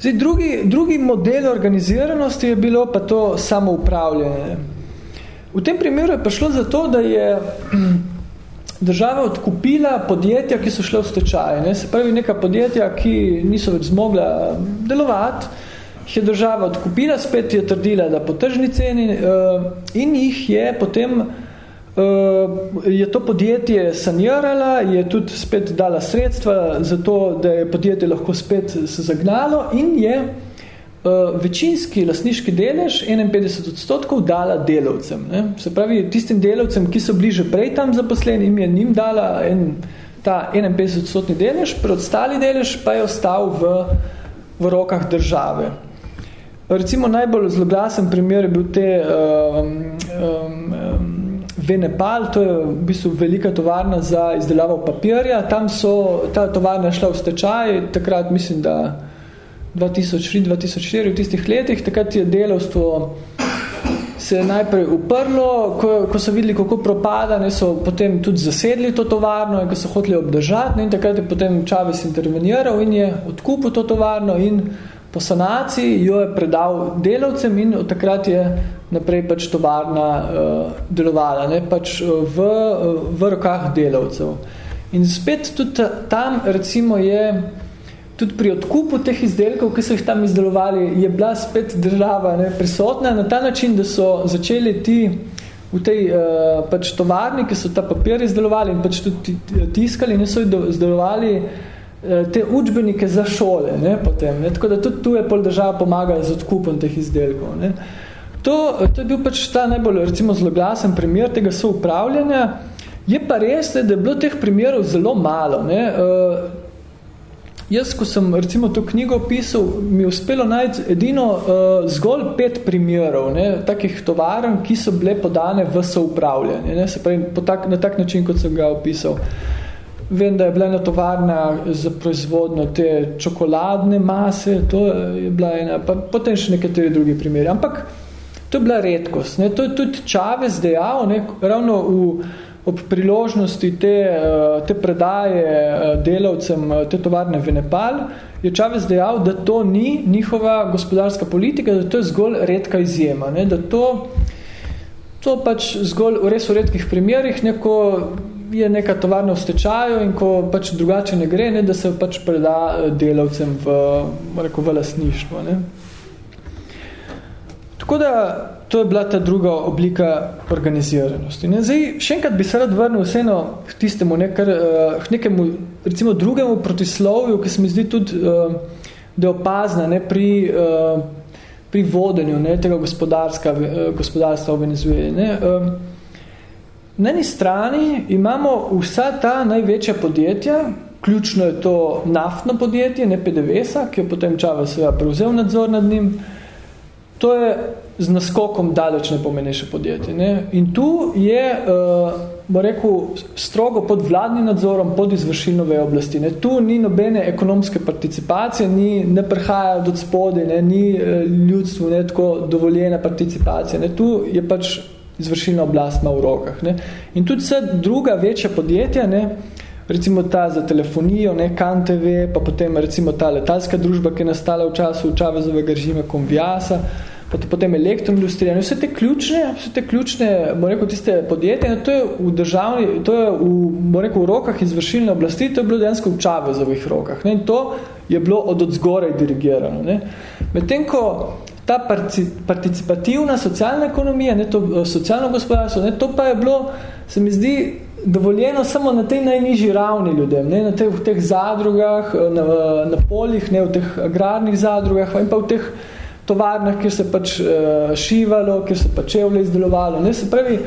Zdaj, drugi, drugi model organiziranosti je bilo pa to samoupravljanje. V tem primeru je prišlo za to, da je država odkupila podjetja, ki so šle v stečaje. Ne? Se pravi, neka podjetja, ki niso več zmogla delovati, jih je država odkupila, spet je trdila, da po tržni ceni uh, in jih je potem je to podjetje sanirala, je tudi spet dala sredstva za to, da je podjetje lahko spet se zagnalo in je uh, večinski lasniški delež, 51 odstotkov, dala delavcem. Ne? Se pravi, tistim delavcem, ki so bliže prej tam zaposleni, jim je njim dala en, ta 51 odstotni delež, preostali delež pa je ostal v, v rokah države. Recimo najbolj zloglasen primer je bil te um, um, Venepal, to je v bistvu velika tovarna za izdelavo papirja. Tam so, ta tovarna šla v stečaj, takrat mislim, da 2003-2004 v tistih letih, takrat je delovstvo se je najprej uprlo, ko, ko so videli, kako propada, ne, so potem tudi zasedli to tovarno in ko so hoteli obdržati, ne, in takrat je potem Čaves interveniral in je odkupil to tovarno in po sanaciji jo je predal delavcem in od takrat je naprej pač tovarna uh, delovala, ne, pač uh, v, uh, v rokah delavcev. In spet tudi tam, recimo, je tudi pri odkupu teh izdelkov, ki so jih tam izdelovali, je bila spet država ne, prisotna na ta način, da so začeli ti v tej uh, pač tovarni, ki so ta papir izdelovali in pač tudi tiskali, ne so izdelovali Eh, te učbenike za šole, ne, potem, ne, tako da tudi tu je pol država pomagala z odkupom teh izdelkov. Ne. To, to je bil pač ta najbolj, recimo, zloglasen primer tega soupravljanja Je pa res, da je bilo teh primerov zelo malo. Ne. Uh, jaz, ko sem recimo to knjigo pisal, mi je uspelo najti edino uh, zgolj pet primerov ne, takih tovarn, ki so bile podane v soupravljanje. Ne, se pravi, po tak, na tak način, kot sem ga opisal. Vem, da je bila ena tovarna za proizvodno te čokoladne mase, to je bila ena, pa potem še nekateri drugi primeri. Ampak to je bila redkost. Ne. To je tudi Čavez dejal, ne, ravno v ob priložnosti te, eh, te predaje eh, delavcem eh, te tovarne v Nepal, je Čavez dejal, da to ni njihova gospodarska politika, da to je zgolj redka izjema. Ne? Da to, to pač zgolj v res v redkih primerih neko je neka tovarna v stečaju in ko pač drugače ne gre, ne, da se pač preda delavcem v, rekel, v lasništvo. Ne? Tako da to je bila ta druga oblika organiziranosti. Ne? Zdaj, še enkrat bi se rad vrnil vseeno k tistemu, ne, kar, uh, k nekemu, recimo drugemu protislovju, ki se mi zdi tudi, uh, da je opazna ne, pri, uh, pri vodenju ne, tega gospodarska, uh, gospodarstva v Venezueli. Ne? Uh, na eni strani imamo vsa ta največja podjetja, ključno je to naftno podjetje, ne PDVSA, ki je potem Čava seveda prevzel nadzor nad njim, To je z naskokom daleč najpomenejše podjetje. Ne? In tu je, uh, bo rekel, strogo pod vladnim nadzorom, pod izvršilno vejo oblasti. Ne? Tu ni nobene ekonomske participacije, ni, ne prihaja do spode, ne? ni uh, ljudstvu ne? tako dovoljena participacija. Ne? Tu je pač izvršilna oblast na v rokah. Ne? In tudi vse druga večja podjetja, ne? Recimo ta za telefonijo, ne, KanTV, pa potem recimo ta letalska družba, ki je nastala v času Čavezovega režima Konviasa, pa potem elektroindustrija, no, vse te ključne, vse te ključne, bo rekel, tiste podjetje, no, to je v državni, to je v, bo rekel, v rokah izvršilne oblasti, to je bilo dejansko v Čavezovih rokah, ne, in to je bilo od odzgoraj dirigirano, ne. Medtem, ko ta participativna socialna ekonomija, ne, to eh, socialno gospodarstvo, ne, to pa je bilo, se mi zdi, dovoljeno samo na tej najnižji ravni ljudem, ne, na teh, v teh zadrugah, na, na poljih, ne, v teh agrarnih zadrugah in pa v teh tovarnah, kjer se pač uh, šivalo, kjer se pač čevle izdelovalo. Ne, se pravi,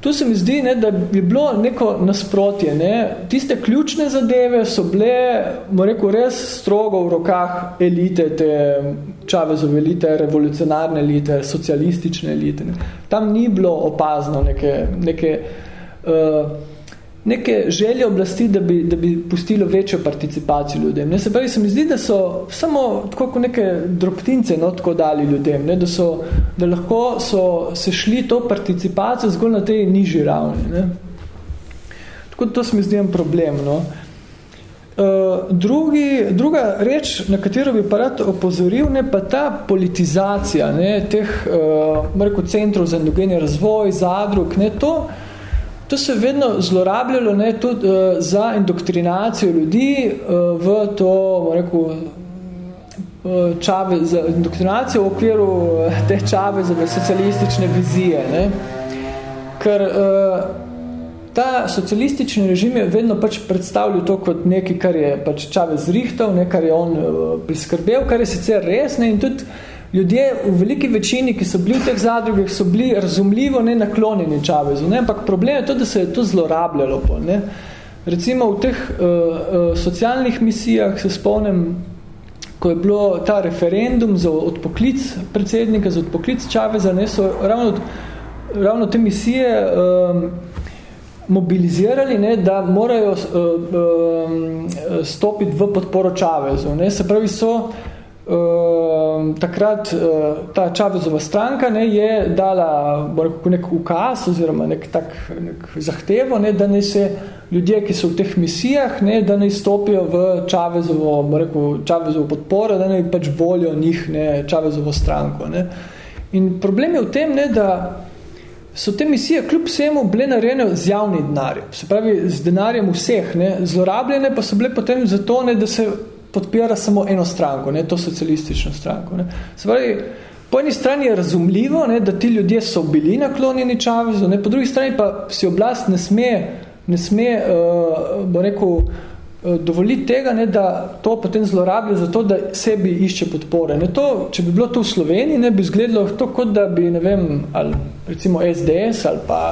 tu se mi zdi, ne, da bi bilo neko nasprotje. Ne. Tiste ključne zadeve so bile, mo rekel, res strogo v rokah elite, te Čavezove elite, revolucionarne elite, socialistične elite. Ne. Tam ni bilo opazno neke, neke uh, neke želje oblasti, da bi, da bi pustilo večjo participacijo ljudem. Ne? Se pravi, se mi zdi, da so samo tako kot neke drobtince no, tako dali ljudem, ne? Da, so, da lahko so se šli to participacijo zgolj na tej nižji ravni. Ne? Tako da to se mi zdi en problem. No? Uh, drugi, druga reč, na katero bi pa rad opozoril, ne, pa ta politizacija ne, teh uh, rekel, centrov za endogeni razvoj, zadrug, ne, to, uh, To se je vedno zlorabljalo ne, tudi uh, za indoktrinacijo ljudi uh, v to, rekel, uh, čave, za indoktrinacijo v okviru te čave za socialistične vizije. Ne. Ker uh, ta socialistični režim je vedno pač predstavljal to kot nekaj, kar je pač čave zrihtal, ne, kar je on uh, priskrbel, kar je sicer res ne, in tudi ljudje v veliki večini, ki so bili v teh zadrugah, so bili razumljivo ne naklonjeni Čavezu. Ne? Ampak problem je to, da se je to zlorabljalo. Po, ne? Recimo v teh uh, uh, socialnih misijah se spomnim, ko je bilo ta referendum za odpoklic predsednika, za odpoklic Čaveza, ne, so ravno, ravno te misije um, mobilizirali, ne, da morajo uh, um, stopiti v podporo Čavezu. Ne. Se pravi, so uh, takrat uh, ta Čavezova stranka ne, je dala rekel, nek ukaz oziroma nek tak nek zahtevo, ne, da ne se ljudje, ki so v teh misijah, ne, da ne stopijo v Čavezovo, rekel, Čavezovo podporo, da ne pač volijo njih ne, Čavezovo stranko. Ne. In problem je v tem, ne, da so te misije kljub vsemu bile narejene z javnim denarjem, se pravi z denarjem vseh, ne, zlorabljene pa so bile potem zato, ne, da se podpira samo eno stranko, ne, to socialistično stranko. Ne. Se pravi, po eni strani je razumljivo, ne, da ti ljudje so bili naklonjeni Čavezu, ne, po drugi strani pa si oblast ne sme, ne sme uh, bo rekel, uh, dovoliti tega, ne, da to potem zlorabijo zato, da sebi išče podpore. Ne, to, če bi bilo to v Sloveniji, ne, bi izgledalo to kot da bi, ne vem, ali recimo SDS ali pa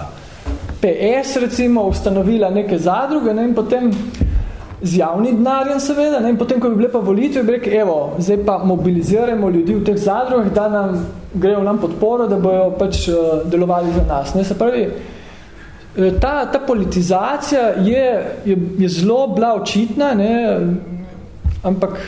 PS recimo ustanovila neke zadruge ne, in potem z javnim denarjem seveda, ne, in potem, ko bi bile pa volitve, bi rekel, evo, zdaj pa mobiliziramo ljudi v teh zadrugah, da nam grejo nam podporo, da bojo pač uh, delovali za nas. Ne, se pravi, eh, ta, ta politizacija je, je, je zelo bila očitna, ne, ampak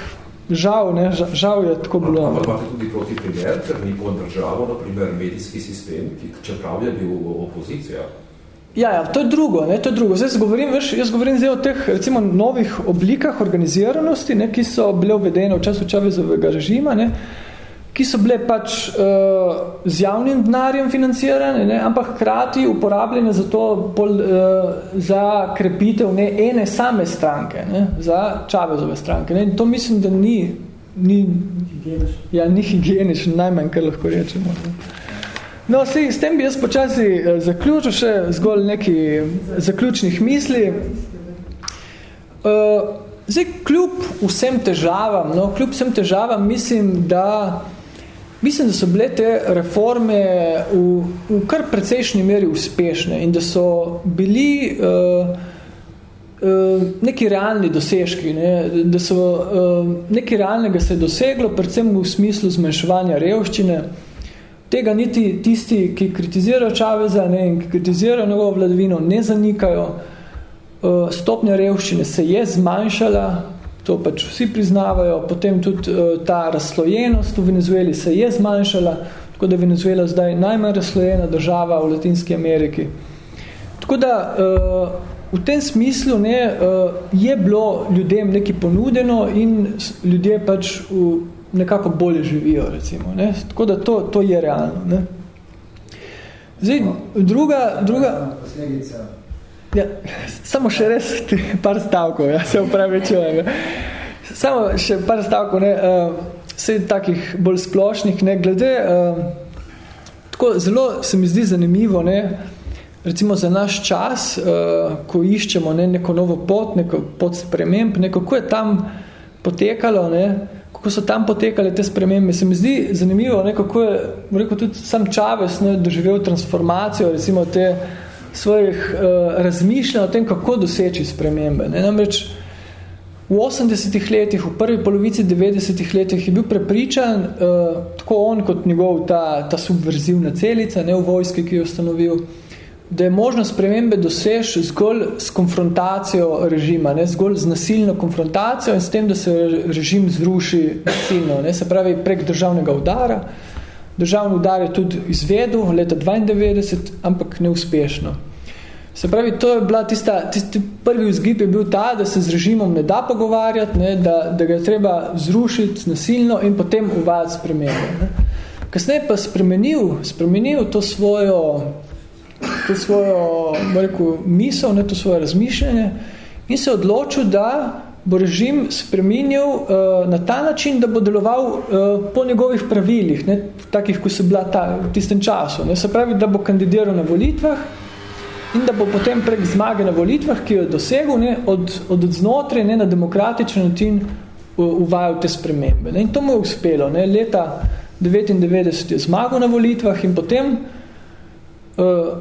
žal, ne, žal je tako bilo. Ampak imate tudi proti primer, ker ni pod državo, naprimer medijski sistem, ki čeprav je bil opozicija, Ja, ja, to je drugo, ne, to je drugo. Zdaj govorim, veš, jaz govorim zdaj o teh, recimo, novih oblikah organiziranosti, ne, ki so bile uvedene v času Čavezovega režima, ne, ki so bile pač uh, z javnim denarjem financirane, ne, ampak hkrati uporabljene za to pol, uh, za krepitev ne, ene same stranke, ne, za Čavezove stranke. Ne. In to mislim, da ni, ni, ja, ni higienično, najmanj, kar lahko rečemo. Ne. No, sej, s tem bi jaz počasi eh, zaključil še zgolj neki zaključnih misli. Uh, zdaj, kljub vsem težavam, no, kljub vsem težavam, mislim, da mislim, da so bile te reforme v, v kar precejšnji meri uspešne in da so bili uh, uh, neki realni dosežki, ne, da so uh, neki realnega se je doseglo, predvsem v smislu zmanjševanja revščine, Tega niti tisti, ki kritizirajo Čaveza ne, in ki kritizirajo njegovo vladavino, ne zanikajo. Uh, stopnja revščine se je zmanjšala, to pač vsi priznavajo, potem tudi uh, ta razslojenost v Venezueli se je zmanjšala, tako da je Venezuela zdaj najmanj razslojena država v Latinski Ameriki. Tako da uh, v tem smislu ne, je bilo ljudem nekaj ponudeno in ljudje pač v nekako bolje živijo, recimo. Ne? Tako da to, to je realno. Ne? Zdaj, druga... druga ja, samo še res par stavkov, ja, se upravičujem. Samo še par stavkov, ne, uh, vse takih bolj splošnih, ne, glede, uh, tako zelo se mi zdi zanimivo, ne, recimo za naš čas, uh, ko iščemo ne, neko novo pot, neko pot sprememb, neko, kako je tam potekalo, ne, uh, kako so tam potekale te spremembe. Se mi zdi zanimivo, ne, kako je rekel, tudi sam Čaves ne, doživel transformacijo recimo te svojih uh, razmišljanj o tem, kako doseči spremembe. Ne. Namreč v 80-ih letih, v prvi polovici 90-ih letih je bil prepričan, uh, tako on kot njegov ta, ta subverzivna celica ne, v vojski, ki jo ustanovil, da je možno spremembe dosež zgolj s konfrontacijo režima, ne, zgolj z nasilno konfrontacijo in s tem, da se režim zruši nasilno, ne, se pravi prek državnega udara. Državni udar je tudi izvedel leta 92, ampak neuspešno. Se pravi, to je bila tista, tisti prvi vzgib je bil ta, da se z režimom ne da pogovarjati, ne, da, da ga je treba zrušiti nasilno in potem uvajati spremembe. Ne. Kasneje pa spremenil, spremenil to svojo to svojo rekel, misel, ne, to svoje razmišljanje in se odločil, da bo režim spreminjal uh, na ta način, da bo deloval uh, po njegovih pravilih, ne, takih, ko se bila ta, v tistem času. Ne, se pravi, da bo kandidiral na volitvah in da bo potem prek zmage na volitvah, ki jo je dosegel, ne, od, od znotraj ne, na demokratičen način uvajal te spremembe. Ne. In to mu je uspelo. Ne. Leta 99 je zmagal na volitvah in potem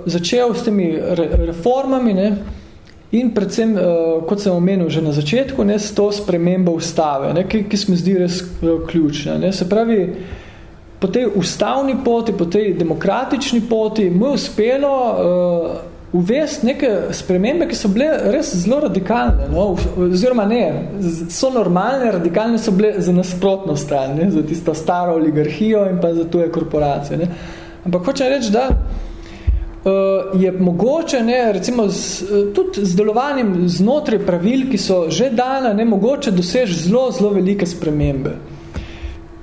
začel s temi re, reformami ne, in predvsem, uh, kot sem omenil že na začetku, ne, s to spremembo ustave, ne, ki, ki se mi zdi res uh, ključna. Ne. Se pravi, po tej ustavni poti, po tej demokratični poti mu je uspelo uh, uvesti neke spremembe, ki so bile res zelo radikalne, no, oziroma ne, so normalne, radikalne so bile za nasprotno stran, ne, za tisto staro oligarhijo in pa za tuje korporacije. Ne. Ampak hočem reči, da je mogoče, ne, recimo, z, uh, tudi z delovanjem znotraj pravil, ki so že dana, ne, mogoče dosež zelo, zelo velike spremembe.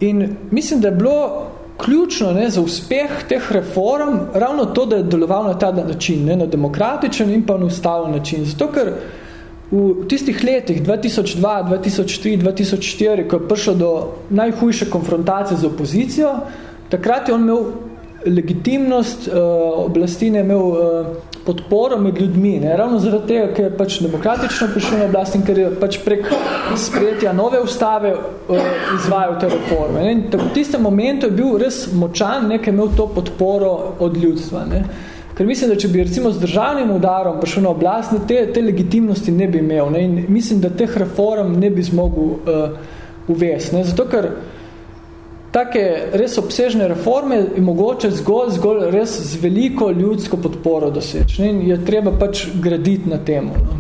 In mislim, da je bilo ključno ne, za uspeh teh reform ravno to, da je deloval na ta način, ne, na demokratičen in pa na ustavljen način. Zato, ker v tistih letih 2002, 2003, 2004, ko je prišlo do najhujše konfrontacije z opozicijo, takrat je on imel legitimnost uh, oblasti ne imel uh, podporo med ljudmi, ne? ravno zaradi tega, ker je pač demokratično prišel na oblast in ker je pač prek sprejetja nove ustave uh, izvajal te reforme. Ne? In tako v tistem momentu je bil res močan, ne? ker je imel to podporo od ljudstva. Ne? Ker mislim, da če bi recimo z državnim udarom prišel na oblast, ne, te, te legitimnosti ne bi imel. Ne? In mislim, da teh reform ne bi zmogel uh, uvesti. Ne? Zato, ker take res obsežne reforme je mogoče zgolj, zgolj res z veliko ljudsko podporo doseči. Ne? In je treba pač graditi na temu. No?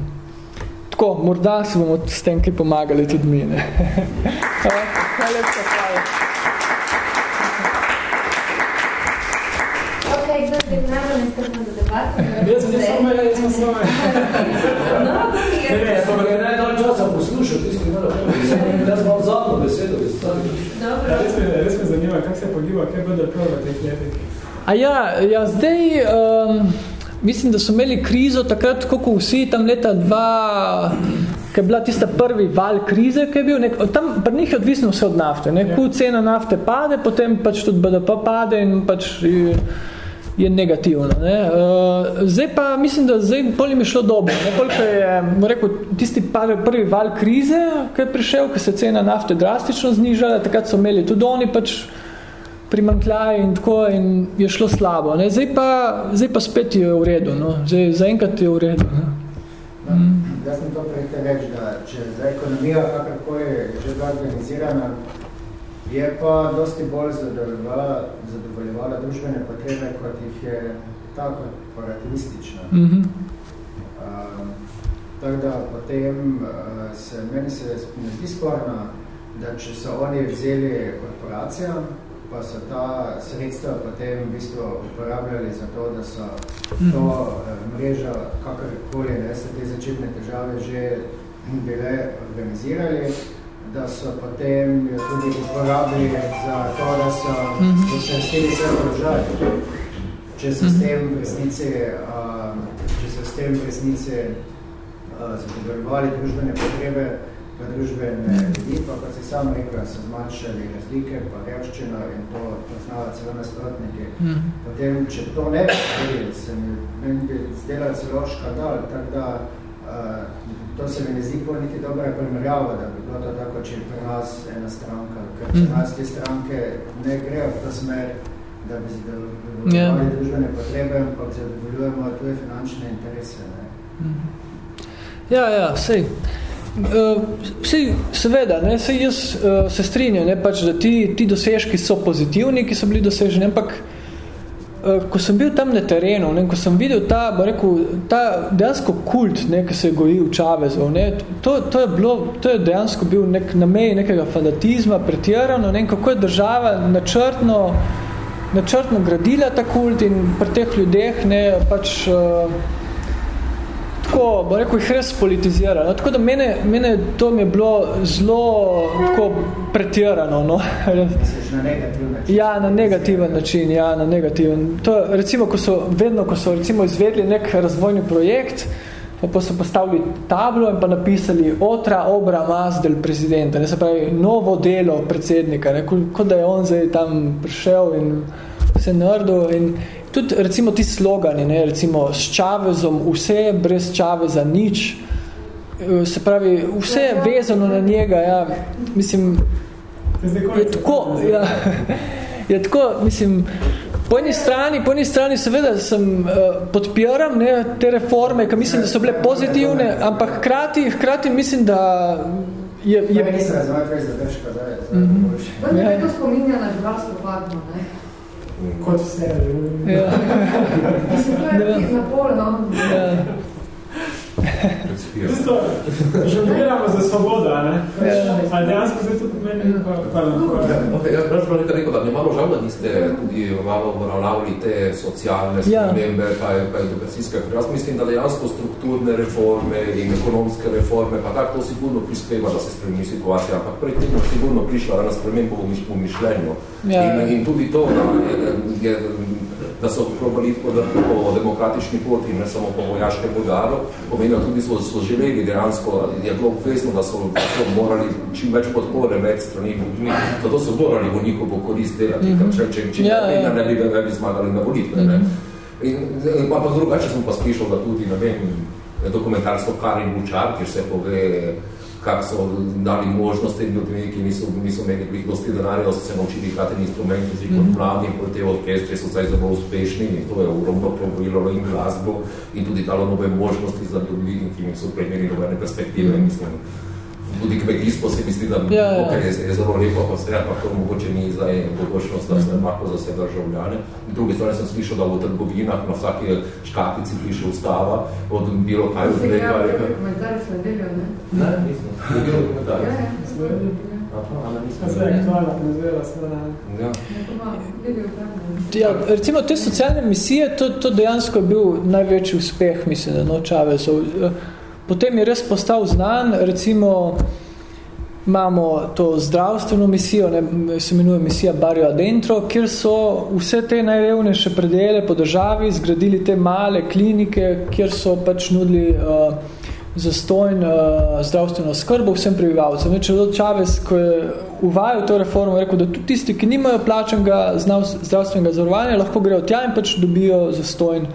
Tako, morda si bomo s tem kaj pomagali tudi mi. Ne? Hvala lepa, hvala. Jaz sem samo, jaz sem samo. Ne, ne, to me ne dal časa poslušal, tisti mora jaz imam zadnjo besedo, ja, res, me, res me zanima, kako se pogiba, kaj bodo prav v teh letih. A ja, ja zdaj, um, mislim, da so imeli krizo takrat, kako vsi tam leta dva, ki je bila tista prvi val krize, ki je bil, nek, tam pri njih je odvisno vse od nafte, ne, ja. cena nafte pade, potem pač tudi BDP pade in pač je negativno. Ne. Uh, zdaj pa mislim, da zdaj polim je šlo dobro. Ne. Koliko je rekel, tisti prvi val krize, ki je prišel, ki se cena nafte drastično znižala, takrat so imeli tudi oni pač primankljaj in tako in je šlo slabo. Ne. Zdaj, pa, zdaj pa spet je v redu. No. Zdaj, zaenkrat je v redu. Ne. Mm. Jaz sem to prejte reč, da če za ekonomija kakorkoli je že organizirana, je pa dosti bolj zadovoljevala, zadovoljevala družbene potrebe, kot jih je ta korporativistična. Mm -hmm. uh, tako da potem uh, se, meni se ne zdi sporno, da če so oni vzeli korporacijo, pa so ta sredstva potem v bistvu uporabljali za to, da so mm -hmm. to uh, mrežo, kakorkoli, ne, se te začetne težave že bile organizirali, da so potem jo tudi uporabili za to, da so mm -hmm. šteli vse položaj. Če se s tem v resnici, uh, če se s tem v resnici uh, zapogorovali družbene potrebe v družbene ljudi, pa kot si sam rekel, so zmanjšali razlike, pa revščino in to poznava celo nasprotniki. Mm. Potem, če to ne bi se mi, meni bi zdela celo škandal, tako da uh, to se mi ne zdi bolj niti dobra primerjava, da bi bilo to tako, če pri nas ena stranka, ker pri mhm. nas te stranke ne grejo v to smer, da bi zadovoljili yeah. Ja. družbene potrebe, ampak zadovoljujemo tuje finančne interese. Ne? Mhm. Ja, ja, sej. Uh, vsi, seveda, ne, sej jaz uh, se strinjam, ne, pač, da ti, ti dosežki so pozitivni, ki so bili doseženi, ampak uh, Eh, ko sem bil tam na terenu, ne, ko sem videl ta, rekel, ta dejansko kult, ne, ki se je gojil Čavezov, ne, to, to, je bilo, to je dejansko bil nek, na meji nekega fanatizma, pretirano, ne, kako je država načrtno, načrtno gradila ta kult in pri teh ljudeh ne, pač uh, tako, bo rekel, jih res politizira. No? Tako da mene, mene to mi je bilo zelo tako pretirano. No? Na negativen način. Ja, na negativen način. Ja, na negativen. To, recimo, ko so, vedno, ko so recimo izvedli nek razvojni projekt, pa so postavili tablo in pa napisali otra obra mas del prezidenta, ne se pravi novo delo predsednika, ne, kot da je on zdaj tam prišel in se naredil in tudi recimo ti slogani, ne, recimo s Čavezom, vse brez Čaveza nič, eh, se pravi, vse je vezano na njega, ja, mislim, je tako, ja, je tako, mislim, po eni strani, po eni strani seveda sem uh, podpiram ne, te reforme, ki mislim, da so bile pozitivne, ampak hkrati, hkrati mislim, da je... je... je... Nisem razvoj, zadržka, da je. Mm -hmm. Je to spominja na živalsko padno, ne? Kot vse. Ja. Mislim, to je na pol, no. Ja. Tisto, žongliramo za svobodo, ne? Ja. Ali dejansko zdaj to pomeni? Jaz bi nekaj rekel, da mi malo žal, da niste tudi malo obravnavali te socialne spremembe, pa, pa edukacijske. Jaz mislim, da dejansko strukturne reforme in ekonomske reforme, pa tako to sigurno prispeva, da se spremeni situacija, ampak prej tem sigurno prišla na spremembo v mišljenju. In, in tudi to, da je, je da so probali po, po demokratični poti, ne samo po vojaškem bogaru, pomenijo tudi so, so želeli dejansko, je bilo obvezno, da so, so morali čim več podpore med strani ljudmi, zato so morali v njihovo korist delati, mm -hmm. če, če, če ja, ne, ja. ne, bi, ne bi zmagali na volitve. Mm -hmm. In, in pa, pa drugače sem pa spišal, da tudi, ne vem, dokumentarstvo Karin Bučar, kjer se pove kak so dali možnost tem ljudmi, ki niso, niso imeli bih dosti denarja, so se naučili igrati instrument, tudi mm -hmm. kot mladi, in te orkestri so zdaj zelo uspešni in to je ogromno prebojilo in glasbo in tudi dalo nove možnosti za ljudi, ki niso imeli nobene perspektive, mm -hmm. Tudi kmetijstvo se misli, da ja, ja. Okay, je, je zelo lepo, pa se pa to mogoče ni zdaj bogočnost, da se lahko za vse državljane. In drugi strani sem slišal, da v trgovinah na vsaki škatici piše ustava, od bilo kaj od nekaj. Ja, ja, komentar sem delil, ne? Ne, nisem. Ne bilo komentar. Ja, ja, Ja, recimo te socialne misije, to, to dejansko je bil največji uspeh, mislim, da no, Čavezov. Potem je res postal znan, recimo imamo to zdravstveno misijo, ne, se imenuje misija Barrio Adentro, kjer so vse te najrevnejše predele po državi zgradili te male klinike, kjer so pač nudili uh, zastojn uh, zdravstveno skrbo vsem prebivalcem. Če je Čavez, ko je uvajal to reformo, rekel, da tudi tisti, ki nimajo plačenega zdravstvenega zavarovanja, lahko grejo tja in pač dobijo zastojn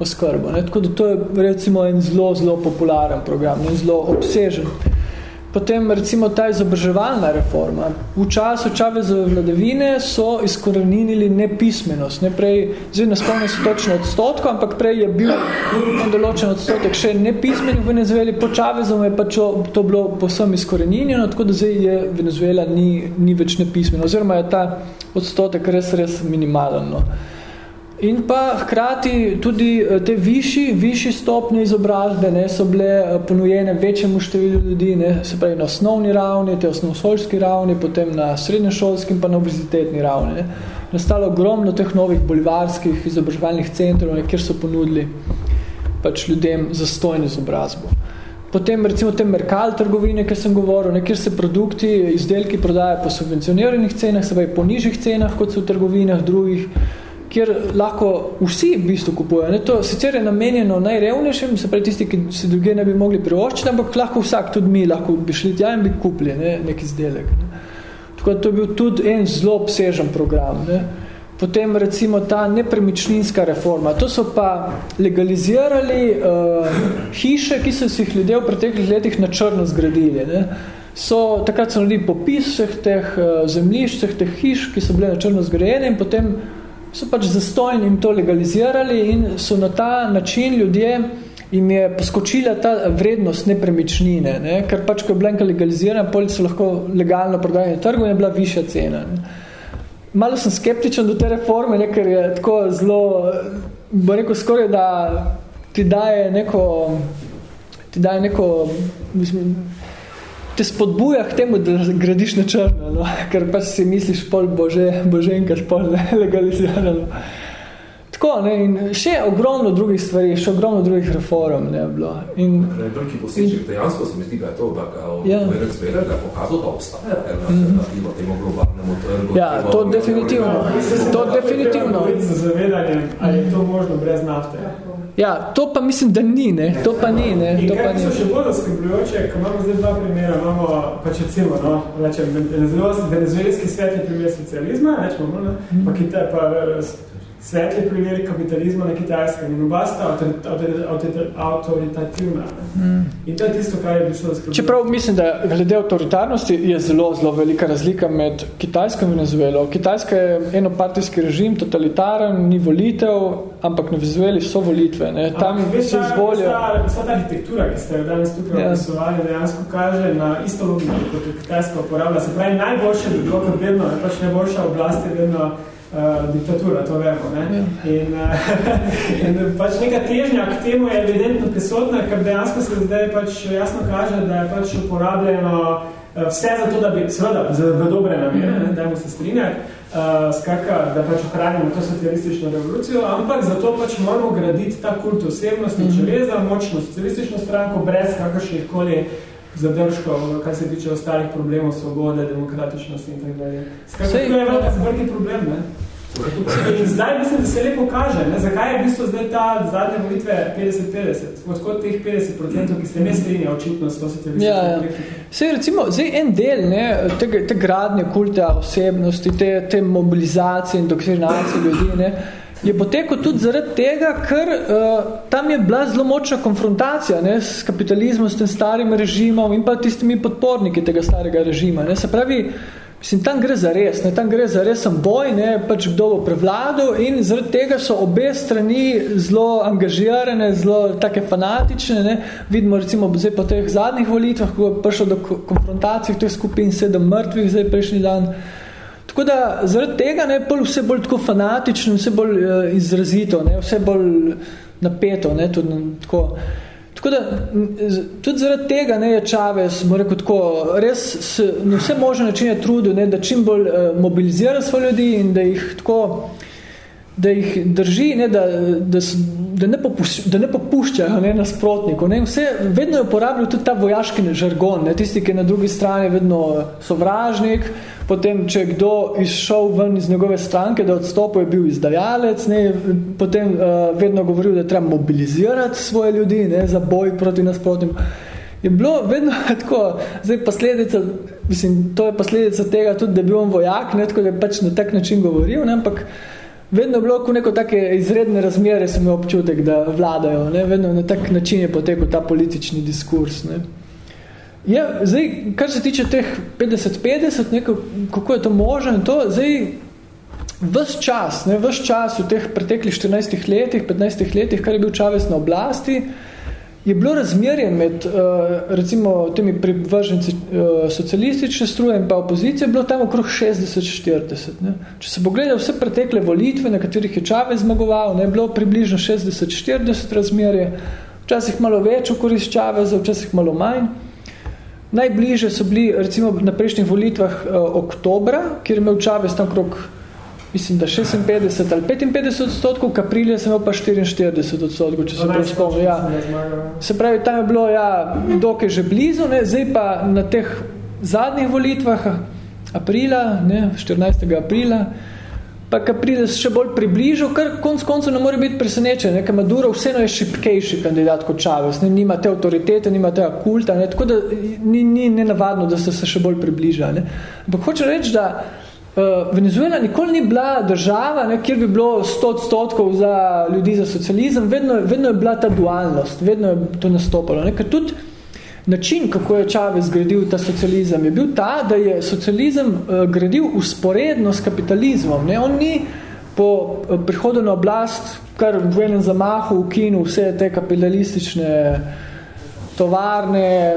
oskrbo. Ne? Tako da to je recimo en zelo, zelo popularen program, ne? zelo obsežen. Potem recimo ta izobraževalna reforma. V času Čavezove vladavine so izkoreninili nepismenost. Ne prej, zdaj ne spomnim se točno odstotko, ampak prej je bil določen odstotek še nepismen v Venezueli. Po Čavezom je pa to bilo posem izkoreninjeno, tako da zdaj je Venezuela ni, ni več nepismeno. Oziroma je ta odstotek res, res minimalen. No. In pa hkrati tudi eh, te višji, višji stopne izobrazbe ne, so bile eh, ponujene večjemu številu ljudi, ne, se pravi na osnovni ravni, te osnovnošolski ravni, potem na srednješolski in pa na univerzitetni ravni. Ne. Nastalo ogromno teh novih bolivarskih izobraževalnih centrov, ne, kjer so ponudili pač ljudem zastojno izobrazbo. Potem recimo te Merkal trgovine, kjer sem govoril, ne, kjer se produkti, izdelki prodajajo po subvencioniranih cenah, se pravi po nižjih cenah, kot so v trgovinah drugih, kjer lahko vsi v bistvu kupujejo. Ne? To sicer je namenjeno najrevnejšim, se pravi tisti, ki se druge ne bi mogli privoščiti, ampak lahko vsak, tudi mi, lahko bi šli tja in bi kupili ne? nek izdelek. Ne? Tako da to je bil tudi en zelo obsežen program. Ne? Potem recimo ta nepremičninska reforma. To so pa legalizirali uh, hiše, ki so jih ljudje v preteklih letih na črno zgradili. Ne? So, takrat so naredili popis vseh teh uh, zemljišč, vseh teh hiš, ki so bile na črno zgrajene in potem so pač zastojni in to legalizirali in so na ta način ljudje jim je poskočila ta vrednost nepremičnine, ne? ker pač, ko je blenka legalizirana, poli so lahko legalno prodajanje trgu in je bila višja cena. Ne? Malo sem skeptičen do te reforme, ne? ker je tako zelo, bo rekel skoraj, da ti daje neko, ti daje neko, mislim, te spodbuja k temu, da gradiš na črno, no? ker pa si misliš, pol bože, boženka, pol legalizirano. Tako, ne, in še ogromno drugih stvari, še ogromno drugih reform ne bilo. In, Drugi poseček, dejansko se mi zdi, da je to, da ga ja. v zbere, da pokazal, da obstaja alternativa temu globalnemu trgu. Ja, to definitivno. To definitivno. Z zavedanjem, ali je to možno brez nafte? Ja, to pa mislim, da ni, ne. To pa ni, ne. In to pa ni. so še bolj skrbljujoče, ko imamo zdaj dva primera, imamo pač recimo, no, rečem, venezuelski svetli primer socializma, rečemo, no, pa, kita, pa svetli primeri kapitalizma na kitajskem in oba sta autoritativna. Mm. In to je tisto, kar je bilo skrbno. Čeprav mislim, da glede autoritarnosti je zelo, zelo velika razlika med Kitajsko in Venezuelo. Kitajska je enopartijski režim, totalitaren, ni volitev, ampak na Venezueli so volitve. Ne? Tam ampak, se izvolijo... Vsa ta arhitektura, ki ste jo danes tukaj ja. opisovali, dejansko kaže na isto logiko, kot je Kitajska uporablja. Se pravi, najboljše bi bilo, kot vedno, pač najboljša oblast je vedno uh, diktatura, to vemo. Ne? Ja. In, uh, in pač neka težnja k temu je evidentno prisotna, ker dejansko se zdaj pač jasno kaže, da je pač uporabljeno uh, vse za to, da bi, seveda, v dobre namere, ne, dajmo se strinjati, uh, skaka, da pač ohranimo to socialistično revolucijo, ampak zato pač moramo graditi ta kult osebnosti, mm -hmm. če res za močno socialistično stranko, brez kakršnih koli zadržkov, kar se tiče ostalih problemov, svobode, demokratičnosti in tako dalje. Skakaj, to je veliko zbrki problem, ne? In zdaj mislim, da se lepo kaže, ne? zakaj je v bistvu zdaj ta zadnje volitve 50-50, odkot teh 50%, ki ste ne strinja očitno s to socialistično ja, ja. Sej, recimo, zdaj en del ne, te, te gradnje kulta osebnosti, te, te mobilizacije in doktrinacije ljudi, ne, je potekal tudi zaradi tega, ker uh, tam je bila zelo močna konfrontacija ne, s kapitalizmom, s tem starim režimom in pa tistimi podporniki tega starega režima. Ne. Se pravi, mislim, tam gre za res, ne, tam gre za resen boj, ne, pač kdo bo prevladal in zaradi tega so obe strani zelo angažirane, zelo take fanatične. Ne. Vidimo recimo zdaj po teh zadnjih volitvah, ko je prišlo do konfrontacij teh skupin sedem mrtvih zdaj prejšnji dan, Tako da zaradi tega ne vse bolj tako fanatično, vse bolj uh, izrazito, ne, vse bolj napeto, ne, tudi tako. Tako da tudi zaradi tega ne je Čavez, bo rekel tako, res se, na vse možne načine trudil, ne, da čim bolj uh, mobilizira svoje ljudi in da jih tako, da jih drži, ne, da, da, da, ne popuščajo, da ne popuščajo ne, nasprotniku. Ne. Vse, vedno je uporabljal tudi ta vojaški žargon, ne, tisti, ki je na drugi strani vedno sovražnik, potem, če je kdo izšel ven iz njegove stranke, da odstopil je bil izdajalec, ne, potem uh, vedno govoril, da treba mobilizirati svoje ljudi ne, za boj proti nasprotnim. Je bilo vedno tako, zdaj posledica, mislim, to je posledica tega tudi, da je bil on vojak, ne, tako da je pač na tak način govoril, ne, ampak vedno bilo ko neko take izredne razmere, sem občutek, da vladajo, ne, vedno na tak način je potekal ta politični diskurs. Ne. Ja, zdaj, kar se tiče teh 50-50, kako je to možno, to zdaj ves čas, ne, ves čas v teh preteklih 14 letih, 15 letih, kar je bil Čavez na oblasti, je bilo razmerje med uh, recimo temi privrženci uh, socialistične struje in pa opozicije, bilo tam okrog 60-40. Če se pogleda vse pretekle volitve, na katerih je Čavez zmagoval, ne, bilo približno 60-40 razmerje, včasih malo več v korist Čaveza, včasih malo manj. Najbliže so bili recimo na prejšnjih volitvah uh, oktobra, kjer je imel Čavez tam krok, mislim, da 56 ali 55 odstotkov, Kaprilja sem imel pa 44 odstotkov, če se prav spomnim. Ja. Se pravi, tam je bilo ja, dokaj že blizu, ne? zdaj pa na teh zadnjih volitvah aprila, ne, 14. aprila, pa ka pride še bolj približal, kar konc koncu ne more biti presenečen, ne, ker Maduro vseeno je šipkejši kandidat kot Čavez, ne, nima te avtoritete, nima tega kulta, ne, tako da ni, ni nenavadno, da se se še bolj približa. Ne. Ampak hoče reči, da Venezuela nikoli ni bila država, ne, kjer bi bilo 100 odstotkov za ljudi za socializem, vedno, vedno je bila ta dualnost, vedno je to nastopalo. Ne, ker tudi način, kako je Čavez gradil ta socializem, je bil ta, da je socializem uh, gradil usporedno s kapitalizmom. Ne? On ni po uh, prihodu na oblast kar v enem zamahu ukinu vse te kapitalistične uh, tovarne,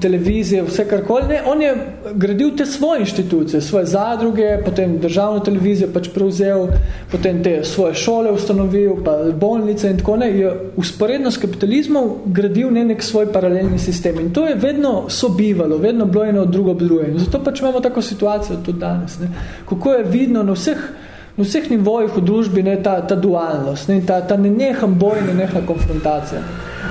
televizije, vse karkoli. Ne, on je gradil te svoje inštitucije, svoje zadruge, potem državno televizijo pač prevzel, potem te svoje šole ustanovil, pa bolnice in tako ne, je usporedno s kapitalizmom gradil ne nek svoj paralelni sistem. In to je vedno sobivalo, vedno bilo eno drugo. In zato pač imamo tako situacijo tudi danes. Ne. Kako je vidno na vseh, na vseh nivojih v družbi ne, ta, ta dualnost, ne, ta, ta nenehan boj, nenehna konfrontacija.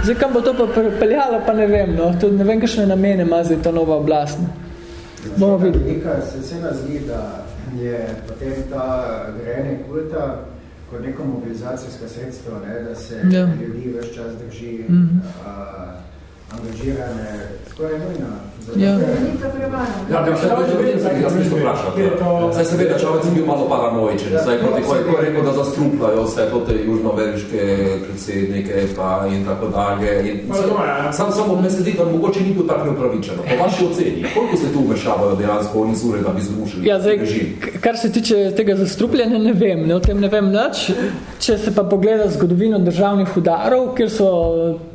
Zdaj, kam bo to pa pripeljalo, pa ne vem, no. Tudi ne vem, kakšne namene ima zdaj ta nova oblast. Bomo videli. Nekaj se vse zdi, da je potem ta grejenje kulta kot neko mobilizacijsko sredstvo, ne, da se ja. ljudi več čas drži mm -hmm. uh, angažirane, skoraj nujno Ja, ja, da se to že zdaj jaz mislim vprašati. Zdaj seveda človek je bil malo paranoičen, ja, zdaj proti koji je rekel, da zastrupljajo vse te južnoameriške predsednike pa in tako dalje. In ja. sam samo me se zdi, da mogoče ni bil tak neupravičeno. Po vaši oceni, koliko se tu umešavajo dejansko oni zure, da bi zrušili ja, zdaj, režim? Kar se tiče tega zastrupljanja, ne vem, ne, o tem ne vem nič. Če se pa pogleda zgodovino državnih udarov, kjer so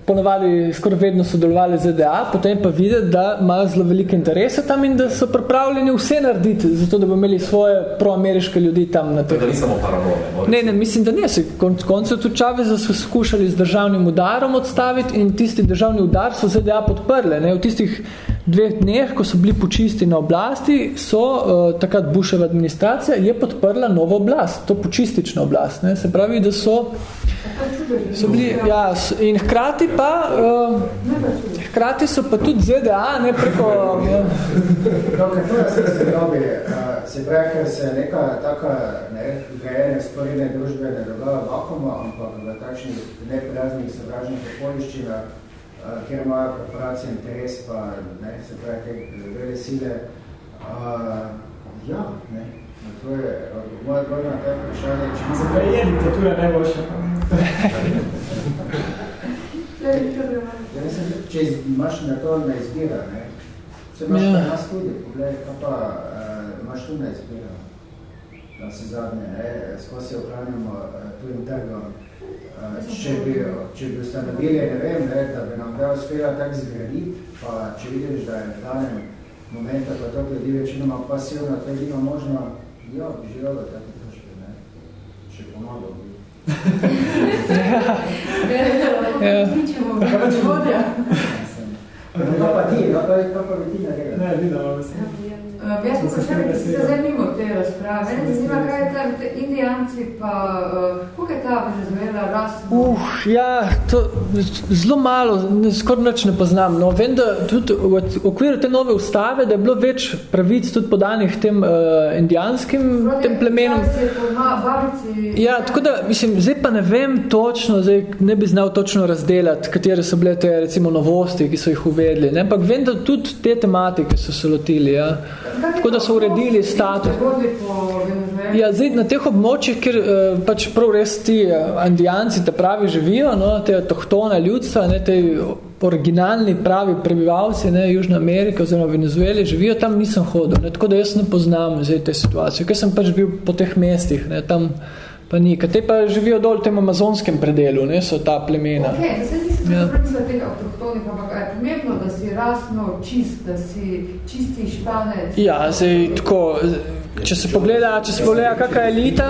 ponovali skoraj vedno sodelovali z ZDA, potem pa videti, da imajo zelo velike interese tam in da so pripravljeni vse narediti, zato da bi imeli svoje proameriške ljudi tam na tem. Da ni samo paranoje. Ne, ne, mislim, da ne. Se konc koncev tudi Čaveza so skušali z državnim udarom odstaviti in tisti državni udar so ZDA podprle. Ne. V tistih dveh dneh, ko so bili počisti na oblasti, so uh, takrat Busheva administracija je podprla novo oblast, to počistično oblast. Ne. Se pravi, da so So bili, ja, in hkrati pa, uh, hkrati so pa tudi ZDA, ne preko... Ja. No, kako je se dobi, se pravi, ker se neka taka ne, grejene sporedne družbe ne dogaja vakuma, ampak v takšnih neprijaznih sovražnih okoliščinah, uh, kjer imajo korporacije interes, pa ne, se pravi, te vele sile, uh, ja, ne, To je moja odgovor na te vprašanje. Zakaj je diktatura najboljša? Ja, mislim, če imaš na to na izbira, ne? Se imaš ja. nas tudi, pogledaj, kaj pa uh, imaš tu na izbira. Da se zadnje, ne? Sko se ohranjamo uh, tu in trgom. Če, bi, če bi ustanovili, ne vem, ne, da bi nam prav uspela tak zgraditi, pa če vidiš, da je v danem momentu, pa to ljudi večinoma pasivno, to je možno, jo, bi živelo tako troške, ne? Še pomalo bi. Pa pa ti, pa pa bi ti naredila. Ne, videla, mislim. Uh, jaz sem se zdaj mimo te razprave. Mene zanima, kaj je te indijanci, pa uh, koliko je ta Venezuela rasno? Uh, ja, to zelo malo, skoraj nič ne poznam. No, vem, da tudi v okviru te nove ustave, da je bilo več pravic tudi podanih tem uh, indijanskim Proti, tem plemenom. Babici, Ja, tako da, mislim, zdaj pa ne vem točno, zdaj ne bi znal točno razdelati, katere so bile te, recimo, novosti, ki so jih uvedli, ne, ampak vem, da tudi te tematike so se lotili, ja. Tako da so uredili status. Ja, zdaj na teh območjih, kjer eh, pač prav res ti andijanci te pravi živijo, no, te tohtona ljudstva, ne, te originalni pravi prebivalci ne, Južne Amerike oziroma Venezueli živijo, tam nisem hodil, ne, tako da jaz ne poznam zdaj te situacije, ker sem pač bil po teh mestih, ne, tam pa ni. Te pa živijo dol v tem amazonskem predelu, ne, so ta plemena. Ok, da se nisem ja. za tega avtohtonih, ampak je pomembno, da rasno čist, da si čisti španec. Ja, zdaj tako, če se pogleda, če se pogleda kakva je elita,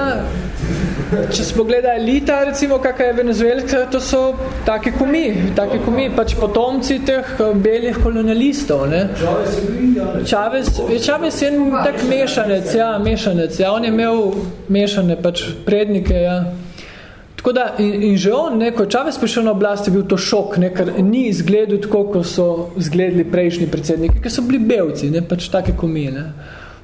če se pogleda elita, recimo kakva je venezuelska, to so take komi, take komi, pač potomci teh eh, belih kolonialistov, ne. Čavez, Čavez je en tak mešanec, ja, mešanec, ja, on je imel mešane pač prednike, ja. Tako da, in, in že on, ne, ko je Čavez prišel na oblast, je bil to šok, ne, ker ni izgledal tako, ko so izgledali prejšnji predsedniki, ki so bili belci, ne, pač take komi, ne.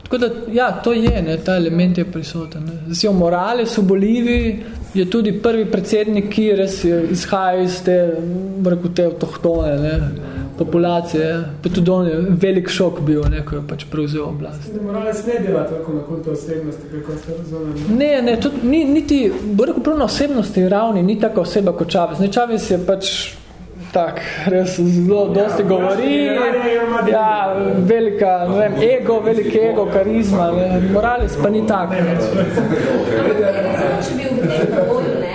Tako da, ja, to je, ne, ta element je prisoten. Ne. Zdaj, Morales v Boliviji je tudi prvi predsednik, ki res izhaja iz te, rekel, te avtohtone, ne, populacije. Ja. Pa tudi on je velik šok bil, ne, ko je pač prevzel oblast. Da Morales ne dela tako na konto osebnosti, kako ste razumeli. Ne, ne, tudi ni, niti, bo rekel, prav na osebnosti ravni, ni taka oseba kot Čavez. Ne, Čavez je pač tak, res zelo ja, dosti govori, ja, velika, ne vem, ego, velik ego, karizma, ne, Morales pa ni tak. Ne. Če bi v tem boju, ne?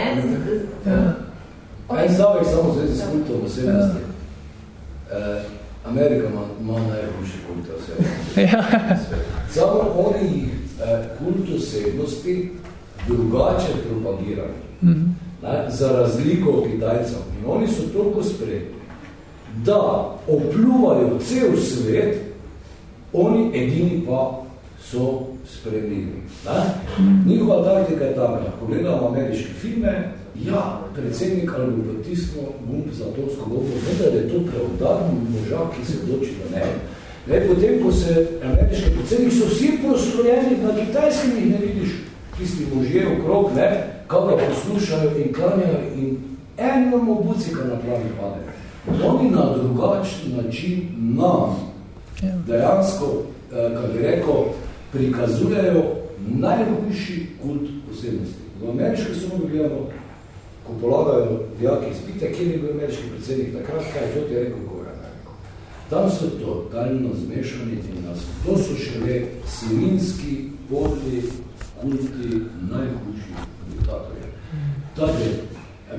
En stavek samo zvezi s kultom osebnosti. Eh, Amerika ima, ima najboljši kult osebnosti. Ja. Samo oni jih eh, kult osebnosti drugače propagirajo. Mm -hmm. Ne, za razliko od Kitajcev. In oni so toliko spretni, da opluvajo cel svet, oni edini pa so spremljivi. Njihova taktika je taka, ko gledamo ameriške filme, ja, predsednik ali bo pritisnil gumb za to skolobo, vendar je to preudarno moža, ki se odloči, da ne. ne. Potem, ko se ameriški predsednik, so vsi prostrojeni, na kitajskem jih ne vidiš, tisti možje okrog, ne, kako ga poslušajo in klanjajo in enom obucika na plavi pade. Oni na drugačen način nam dejansko, eh, kak bi rekel, prikazujejo najboljši kult osebnosti. V ameriški so mnogo gledamo, ko polagajo dijaki izpite, kjer je bil ameriški predsednik takrat, kaj je to ti je rekel. Tam so totalno zmešani in nas. To so šele sirinski, podli, kulti, najhujši diktatorje. Tudi,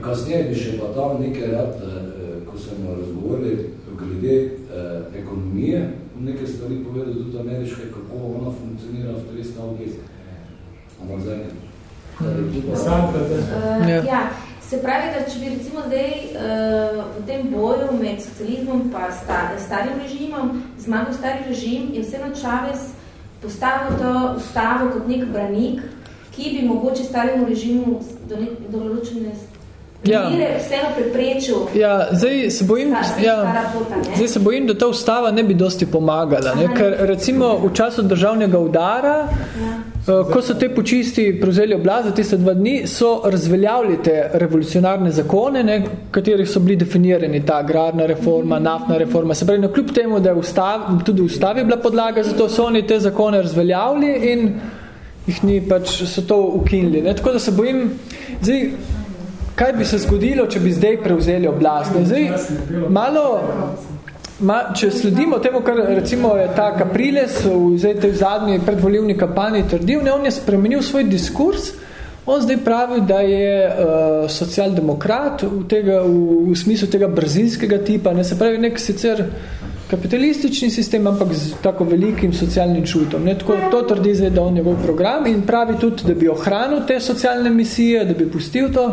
kasneje bi še pa tam nekaj rad, ko smo razgovorili glede eh, ekonomije, nekaj stvari povedal tudi ameriške, kako ona funkcionira v tresna obvezi. Ampak zdaj ne. Uh, ja, se pravi, da če bi recimo zdaj uh, v tem boju med socializmom pa sta, starim režimom zmagal stari režim, je vseeno Čavez postavil to ustavo kot nek branik, ki bi mogoče staremu režimu do, nek, do določene Ja. vseeno preprečil. Ja, zdaj se bojim, ja, pota, zdaj se bojim, da ta ustava ne bi dosti pomagala, ne? ker recimo v času državnega udara, ja. Uh, ko so te počisti prevzeli oblast za tiste dva dni, so razveljavili te revolucionarne zakone, ne, katerih so bili definirani ta agrarna reforma, naftna reforma. Se pravi, no, kljub temu, da je ustav, tudi v ustavi bila podlaga, zato so oni te zakone razveljavili in jih ni, pač so to ukinili. Ne? Tako da se bojim, zdaj, kaj bi se zgodilo, če bi zdaj prevzeli oblast? Ne? Zdaj, malo, ma, če sledimo temu, kar recimo je ta Capriles v zdaj tej zadnji predvolivni kampanji trdil, ne? on je spremenil svoj diskurs, On zdaj pravi, da je uh, socialdemokrat v, tega, v, v smislu tega brazilskega tipa, ne se pravi nek sicer kapitalistični sistem, ampak z tako velikim socialnim čutom. Ne, tako, to trdi zdaj, da on njegov program in pravi tudi, da bi ohranil te socialne misije, da bi pustil to.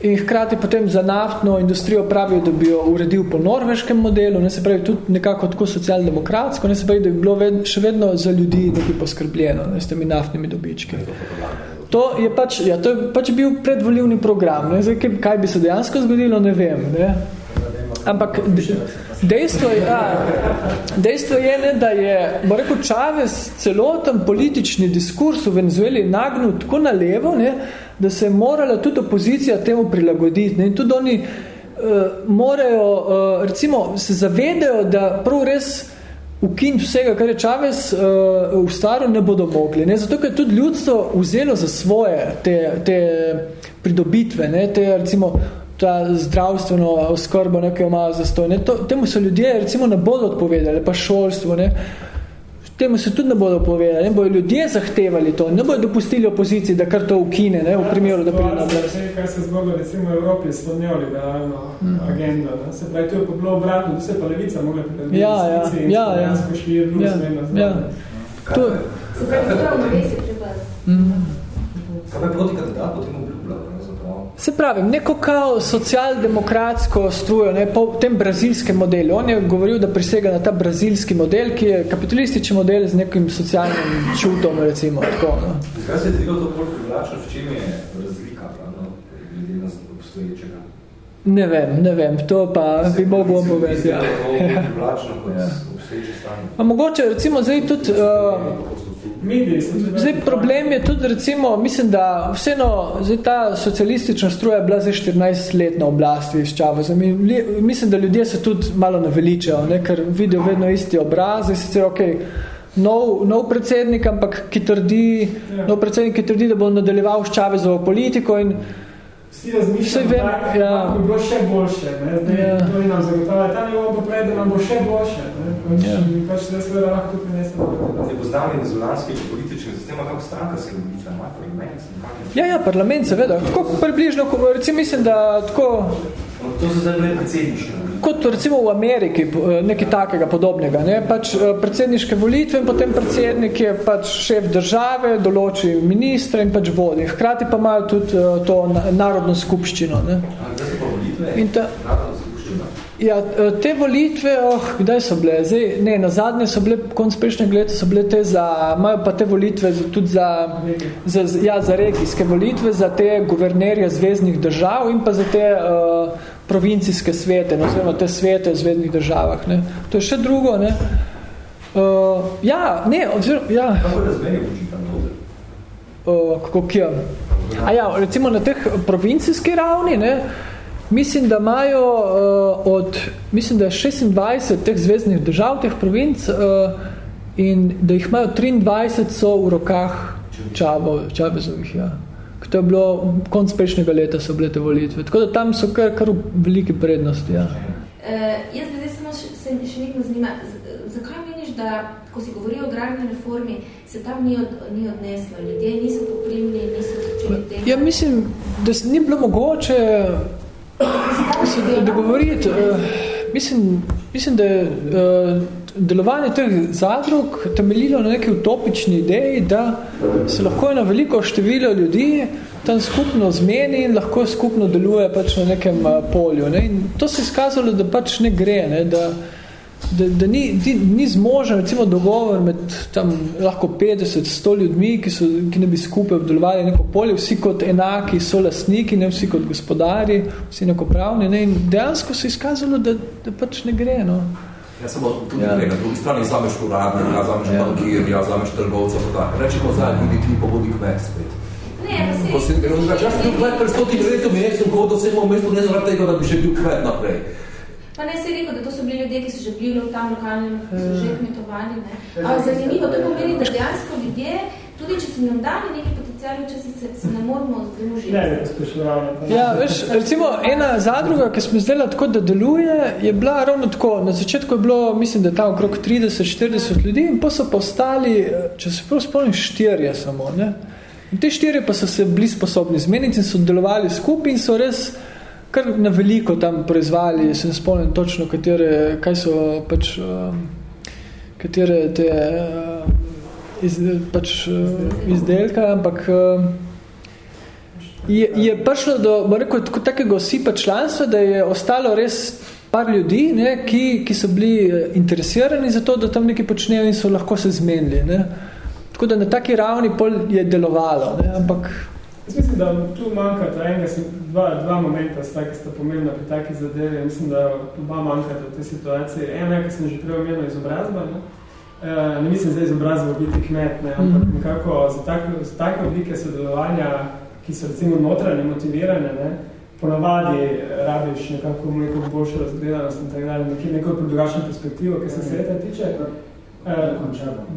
In hkrati potem za naftno industrijo pravijo, da bi jo uredil po norveškem modelu, ne se pravi tudi nekako tako socialdemokratsko, ne se pravi, da bi bilo ved, še vedno za ljudi nekaj poskrbljeno ne, s temi naftnimi dobički. To je pač, ja, to je pač bil predvolivni program. Ne? Zdaj, kaj bi se dejansko zgodilo, ne vem. Ne? Ampak dejstvo je, ja, dejstvo je ne, da je rekel, Čavez celoten politični diskurs v Venezueli nagnil tako na levo, ne, da se je morala tudi opozicija temu prilagoditi. Ne? In tudi oni uh, morajo, uh, recimo, se zavedajo, da prav res ukin vsega, kar je Čavez uh, ustvaril, ne bodo mogli. Ne? Zato, ker je tudi ljudstvo vzelo za svoje te, te pridobitve, ne? te recimo ta zdravstveno oskrbo nekaj ima zastoj. Ne? To, temu so ljudje recimo ne bodo odpovedali, pa šolstvo. Ne? Temu se tudi ne bodo povedali, ne bodo ljudje zahtevali to, ne bodo dopustili opoziciji, da kar to ukine, ne, v primeru, da pride na oblast. Kaj se zgodilo, recimo v Evropi s to neoliberalno mm. agendo, ne? se pravi, to je pa bilo obratno, da se pa levica mogla pridati ja, ja, in ja, ja. šli je ja, ja. To... Se pravi, to je res je treba. Mm. Kaj pa je proti kandidat potem? Se pravi, neko kao socialdemokratsko strujo, ne, po tem brazilskem modelu. On je govoril, da prisega na ta brazilski model, ki je kapitalistični model z nekim socialnim čutom, recimo. Tako, no. Kaj se je tega to bolj privlačno, v čem je razlika, pravno, glede na obstoječega? Ne vem, ne vem, to pa se bi mogel povedati. Ja. Se je privlačno, kot ja. obstoječe stanje? A mogoče, recimo, zdaj tudi... Uh, Zdaj, problem je tudi, recimo, mislim, da vseeno, zdaj ta socialistična struja je bila zdaj 14 let na oblasti iz Čaveza. Mislim, da ljudje se tudi malo naveličajo, ne, ker vidijo vedno isti obraz, zdaj sicer, ok, nov, nov predsednik, ampak ki trdi, ja. nov predsednik, ki trdi, da bo nadaljeval s Čavezovo politiko in vsi razmišljamo, vem, tak, ja. bi bilo še boljše. Ne? Zdaj, ja. To nam zagotavlja. Ta nivo pa prej, da nam bo še boljše. Ne? Pač, ja. pač da se lahko tudi prinesemo. Zdaj, poznali venezuelanski politični sistem, kako stranka se ljubica, ima parlament? Ja, ja, parlament, seveda. Tako približno, recimo, mislim, da tako... No, to so zdaj bile predsedniške kot recimo v Ameriki, eh, nekaj takega podobnega. Ne? Pač eh, predsedniške volitve in potem predsednik je pač šef države, določi ministra in pač vodi. Hkrati pa imajo tudi eh, to narodno skupščino. Ne? In ta, ja, te volitve, oh, kdaj so bile? Zdaj, ne, na zadnje so bile, konc prejšnjega leta so bile te za, imajo pa te volitve tudi za, za, ja, za regijske volitve, za te guvernerje zvezdnih držav in pa za te uh, provincijske svete, no, oziroma te svete v zvednih državah. Ne. To je še drugo. Ne. Uh, ja, ne, oziroma, ja. Kako razmerje počita noter? Uh, kako kje? A ja, recimo na teh provincijski ravni, ne, mislim, da imajo uh, od, mislim, da je 26 teh zvezdnih držav, teh provinc, uh, in da jih imajo 23 so v rokah čavo, čavezovih, ja. To je bilo konc prejšnjega leta so bile te volitve. Tako da tam so kar, kar velike prednosti. Ja. Uh, jaz bi zdaj samo še, se še nekaj zanima. Zakaj meniš, da, ko si govoril o agrarni reformi, se tam ni, od, ni odneslo? Ljudje niso poprimni, niso začeli tega? Ja, mislim, da ni bilo mogoče se dogovoriti. Uh, mislim, mislim, da je uh, delovanje teh zadrug temeljilo na neki utopični ideji, da se lahko na veliko število ljudi tam skupno zmeni in lahko skupno deluje pač na nekem polju. Ne? In to se je skazalo, da pač ne gre, ne? da, da, da ni, ni, ni zmožen recimo dogovor med tam lahko 50-100 ljudmi, ki, so, ki ne bi skupaj obdelovali neko polje, vsi kot enaki so lastniki, ne vsi kot gospodari, vsi nekopravni. Ne? In dejansko se je skazalo, da, da pač ne gre. No? Ja, samo tudi ja. na drugi strani zameš uradnika, ja. zameš ja. bankirja, zameš trgovca, tako. Rečemo zdaj, ljudi ti pa bodi kmet spet. Ne, pa si... Ko si jaz sem kmet pred stotim letom in jaz sem hodil sedmo mesto ne zaradi tega, da bi še bil kmet naprej. Pa ne se je rekel, da to so bili ljudje, ki so že bili v tam lokalnem, ki so že kmetovali. Ne? Ampak zanimivo, to pomeni, da dejansko ljudje, tudi če se nam dali neki potencijali, če se, se ne moramo združiti. Ne, ne. Ja, veš, recimo, ena zadruga, ki smo zdela tako, da deluje, je bila ravno tako. Na začetku je bilo, mislim, da tam okrog 30-40 ljudi in pa so postali, če se prav spomnim, štirje samo. Ne? In te štirje pa so se bili sposobni zmeniti in so delovali skupaj in so res kar na veliko tam proizvali, se ne spomnim točno, katere, kaj so pač, uh, katere te uh, iz, pač, uh, izdelka, ampak uh, je, je prišlo do, rekel, tako, takega osipa članstva, da je ostalo res par ljudi, ne, ki, ki so bili interesirani za to, da tam nekaj počnejo in so lahko se zmenili. Ne. Tako da na taki ravni pol je delovalo, ne, ampak Jaz mislim, da tu manjkata enega, dva, dva momenta sta, ki sta pomembna pri taki zadevi. Mislim, da oba manjkata v tej situaciji. Je, ki sem že prej omenil, izobrazba. Ne? E, ne mislim zdaj izobrazbo biti kmet, ne? ampak mhm. nekako za, tak, za take oblike sodelovanja, ki so recimo notranje motivirane, ne? ponavadi rabiš nekako neko boljšo razgledanost in tako dalje, nekaj, neko drugačno perspektivo, ki se sveta tiče. E,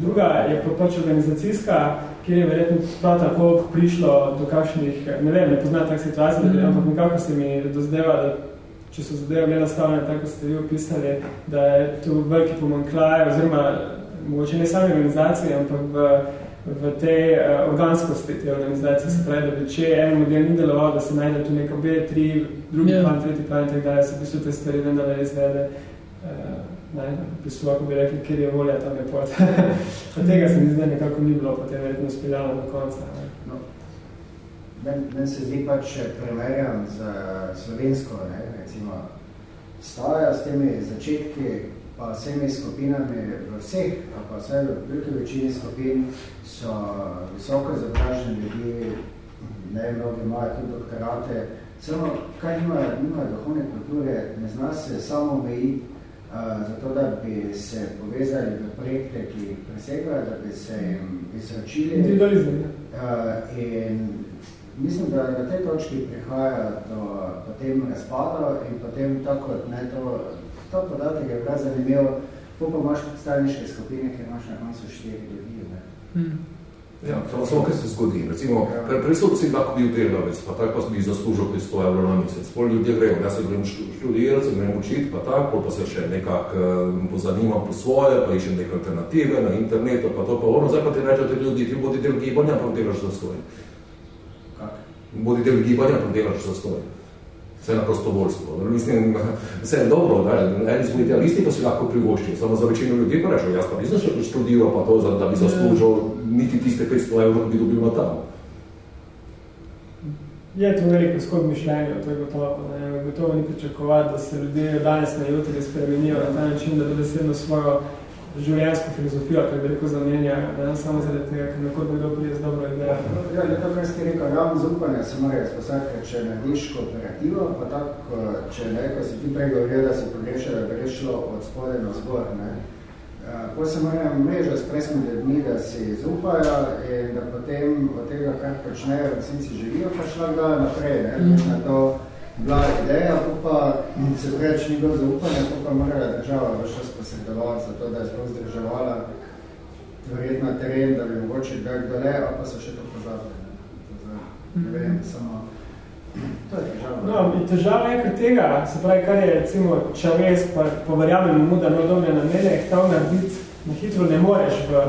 druga je pa pač organizacijska, kjer je verjetno prav tako prišlo do kakšnih, ne vem, ne poznam tak situacij, mm -hmm. ampak nekako se mi dozdeva, da če so zadeve bile nastavljene tako, ste vi opisali, da je tu veliki pomankljaj, oziroma mogoče ne sami organizacije, ampak v, v tej uh, organskosti te organizacije se pravi, da bi če en model ni deloval, da se najde tu neko B, tri, drugi yeah. Ja. plan, tretji plan, tako da se v bistvu te stvari vendale izvede. Uh, Ne, v bistvu, ako bi rekli, kjer je volja, tam je pot. tega se mi zdaj nekako ni bilo, potem verjetno speljalo do konca. Ne. No, men, men se zdi pač preverjam z slovensko, ne, recimo, staja s temi začetki, pa vsemi skupinami v vseh, pa vse v velike večini skupin so visoko zapraženi ljudi, ne, mnogi imajo tudi doktorate, samo kaj nimajo, nimajo duhovne kulture, ne zna se samo omejiti zato da bi se povezali v projekte, ki jih presegajo, da bi se jim izračili. Uh, in mislim, da na tej točki prihaja do potem razpada in potem tako, ne, to, to podatek je prav zanimivo, po pa imaš predstavniške skupine, ki imaš na koncu štiri ljudi. Ne. Hmm. Ja, to samo, kaj se zgodi. Recimo, ja. pre, prej so si lahko bil delavec, pa tako pa bi zaslužil 500 evrov na mesec. Pol ljudje grejo, jaz se grem študirati, se grem učiti, pa tako, pa se še nekako um, pozanima po svoje, pa iščem neke alternative na internetu, pa to pa ono, zdaj pa ti rečete ljudi, ti bodi del gibanja, pa delaš za. Kak? Bodi del gibanja, pa delaš za stoj vse na prostovoljstvo. Mislim, vse je dobro, da eni smo idealisti, pa si lahko privoščijo. Samo za večino ljudi pa rečem, jaz pa nisem še študiral pa to, da bi zaslužil niti tiste 500 evrov, ki bi dobil na tam. Je to veliko skod mišljenja, to je gotovo. Ne? Gotovo ni pričakovati, da se ljudje danes na jutri spremenijo na ta način, da dobesedno svojo življenjsko filozofijo, kaj bi rekel, zamenja, ne samo zaradi tega, ker nekod dobro prije z dobro idejo. Ja, je to, kar ste rekel, javno zaupanje se mora izpostaviti, ker če narediš kooperativo, pa tako, če ne, ko si ti prej govoril, da si pogrešal, da bi šlo od spode na zbor, ne, po se morajo mreža s presmi ljudmi, da si zaupajo in da potem od tega, kar počnejo, resnici živijo, pa šla ga naprej, ne, mm. na to, bila ideja, pa se preč ni bilo zaupanja, pa morala država v čas posredovati za to, da je sploh zdrževala verjetno teren, da bi mogoče kdaj dole, a pa so še to pozabili. Ne vem, samo To je težava. No, težava je kar tega, se pravi, kar je recimo čaves, pa poverjamem mu, da no dobre namene, htel narediti, na hitro ne moreš v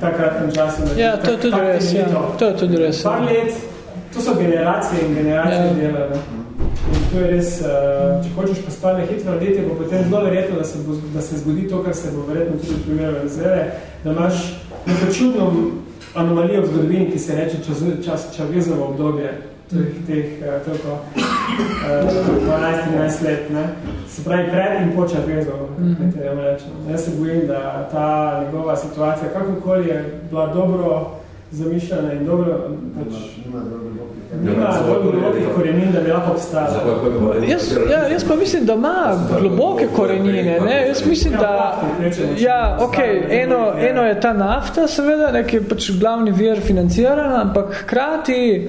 takratnem času. Ja, to je tudi res, ja. To je tudi res. Par let, to so generacije in generacije ja. dela. To je res, uh, če hočeš pa stvarne hitro narediti, bo potem zelo verjetno, da se, bo, da se zgodi to, kar se bo verjetno tudi v primeru Vezere, da imaš neko čudno anomalijo v zgodovini, ki se reče čas, čas čavezovo obdobje teh, teh uh, toliko uh, 12-13 let. Ne? Se pravi, pred in po čavezovo. Mm -hmm. Jaz se bojim, da ta njegova situacija, kakokoli je bila dobro zamišljena in dobro, pač, nima, nima dobro Jaz, ja, jaz pa mislim, da ima globoke korenine. Ne? Jaz mislim, da ja, okay, eno, eno je ta nafta, seveda, nek je pač glavni vir financirana, ampak hkrati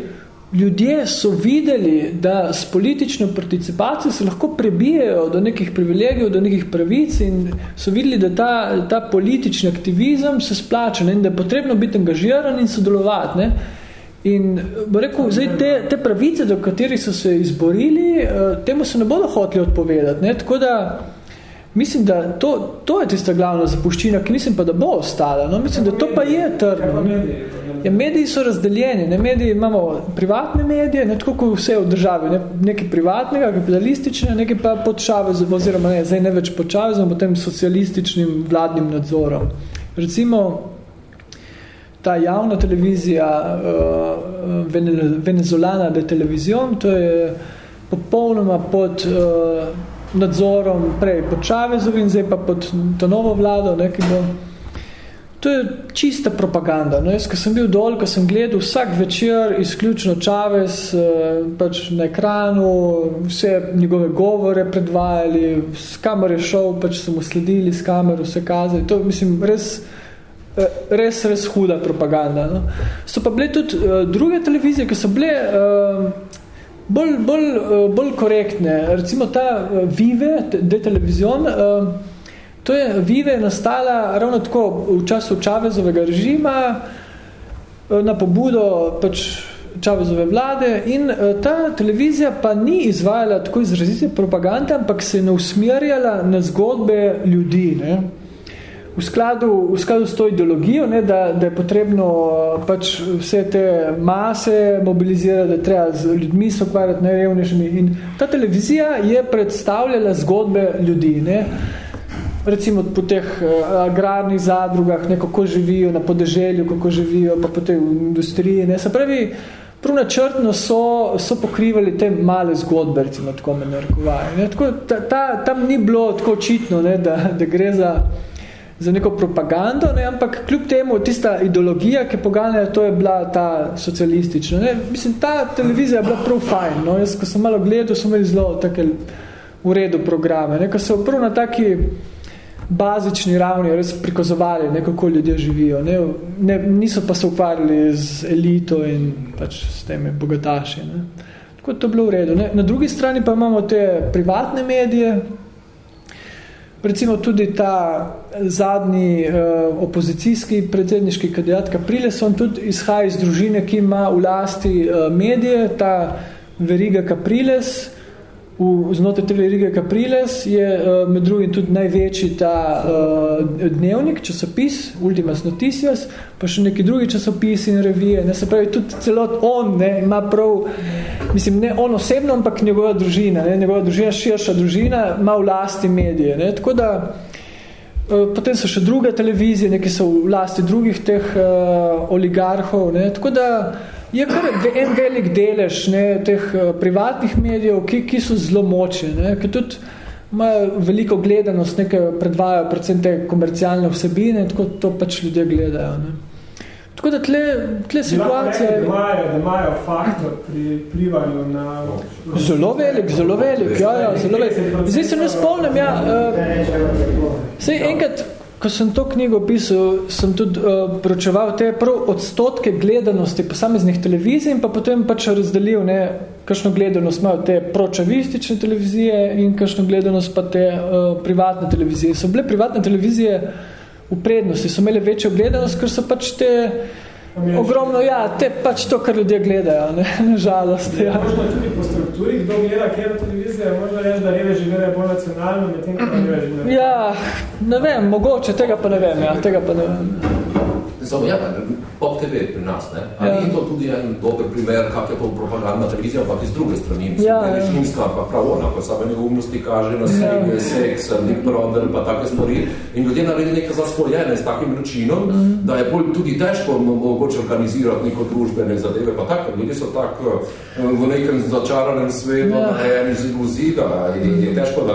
ljudje so videli, da s politično participacijo se lahko prebijajo do nekih privilegijev, do nekih pravic in so videli, da ta, ta politični aktivizem se splača ne? in da je potrebno biti angažiran in sodelovati. Ne? In rekel, zdaj te, te pravice, do katerih so se izborili, eh, temu se ne bodo hoteli odpovedati. Ne? Tako da mislim, da to, to je tista glavna zapuščina, ki mislim pa, da bo ostala. No? Mislim, da to pa je trdno. Ja, mediji so razdeljeni. Ne? Mediji imamo privatne medije, ne tako kot vse v državi. Ne? Nekaj privatnega, kapitalistične, nekaj pa pod šavezom, oziroma ne, zdaj ne več pod šavezom, potem socialističnim vladnim nadzorom. Recimo, ta javna televizija uh, Venezolana de Televizion, to je popolnoma pod uh, nadzorom prej pod Čavezovim, zdaj pa pod to novo vlado, ne, ki bo To je čista propaganda. No, jaz, ko sem bil dol, ko sem gledal vsak večer izključno Čavez eh, pač na ekranu, vse njegove govore predvajali, s kamer je šel, pač so mu sledili s kamero, vse kazali. To mislim, res, eh, res, res huda propaganda. No. So pa bile tudi uh, druge televizije, ki so bile uh, bolj, bolj, uh, bolj korektne. Recimo ta uh, Vive, de televizion, uh, To je Vive nastala ravno tako v času Čavezovega režima eh, na pobudo pač Čavezove vlade in eh, ta televizija pa ni izvajala tako izrazite propagande, ampak se je usmerjala na zgodbe ljudi. Ne? V skladu, v skladu s to ideologijo, ne, da, da je potrebno eh, pač vse te mase mobilizirati, da je treba z ljudmi se ukvarjati najrevnejšimi. In ta televizija je predstavljala zgodbe ljudi. Ne recimo po teh uh, agrarnih zadrugah, ne, kako živijo na podeželju, kako živijo pa po tej industriji. Ne. Se pravi, prav načrtno so, so pokrivali te male zgodbe, recimo tako me. Tako, ta, ta, tam ni bilo tako očitno, ne, da, da gre za, za neko propagando, ne, ampak kljub temu tista ideologija, ki je poganjala, to je bila ta socialistična. Ne. Mislim, ta televizija je bila prav fajn. No. Jaz, ko sem malo gledal, so imeli zelo take v redu programe. Ne. Ko so prav na taki bazični ravni res prikazovali, ne, kako ljudje živijo. Ne, ne, niso pa se ukvarjali z elito in pač s temi bogataši. Ne. Tako to je bilo v redu. Ne. Na drugi strani pa imamo te privatne medije, recimo tudi ta zadnji uh, opozicijski predsedniški kandidat Capriles, on tudi izhaja iz družine, ki ima v lasti uh, medije, ta veriga Capriles, V, znotraj te Rige Capriles je uh, med drugim tudi največji ta uh, dnevnik, časopis, Ultimas Noticias, pa še neki drugi časopisi in revije. Ne, se pravi, tudi celot on ne, ima prav, mislim, ne on osebno, ampak njegova družina, ne, njegova družina, širša družina, ima v lasti medije. Ne, tako da, uh, potem so še druge televizije, neki so v lasti drugih teh uh, oligarhov. Ne, tako da, Je kar en velik delež ne, teh uh, privatnih medijev, ki, ki so zelo močni, ne, ki tudi imajo veliko gledanost, nekaj predvajajo predvsem te komercialne vsebine, tako to pač ljudje gledajo. Ne. Tako da tle, tle situacija... Da imajo, da imajo faktor pri plivanju na... Zelo velik, zelo velik, ja, ja, zelo velik. Zdaj se ne spomnim, ja, uh, sej enkrat, Ko sem to knjigo pisal, sem tudi uh, pročeval te prav odstotke gledanosti posameznih televizij in pa potem pač razdelil, ne, kakšno gledanost imajo te pročavistične televizije in kakšno gledanost pa te uh, privatne televizije. So bile privatne televizije v prednosti, so imeli večjo gledanost, ker so pač te Ogromno, ja, te pač to, kar ljudje gledajo, ne, na žalost. Ja. Možno tudi po strukturi, kdo gleda kjer televizija, možno reči, da reveži gledajo bolj nacionalno, med tem, kar reveži gledajo. Ja, ne vem, mogoče, tega pa ne vem, ja, tega pa ne vem. Samo, ja, Pop TV pri nas, ne? Ali ja. je to tudi en dober primer, kak je to propagandna televizija, ampak iz druge strani, mislim, ja, ne režimska, pa prav ona, ko same neumnosti kaže na sebe, ja. seks, nek prodel, pa take stvari. In ljudje naredi nekaj zaspojene s takim načinom, mm -hmm. da je bolj tudi težko mogoče organizirati neko družbene zadeve, pa tako, ljudje so tak eh, v nekem začaranem svetu, ja. na en iz iluzida je težko, da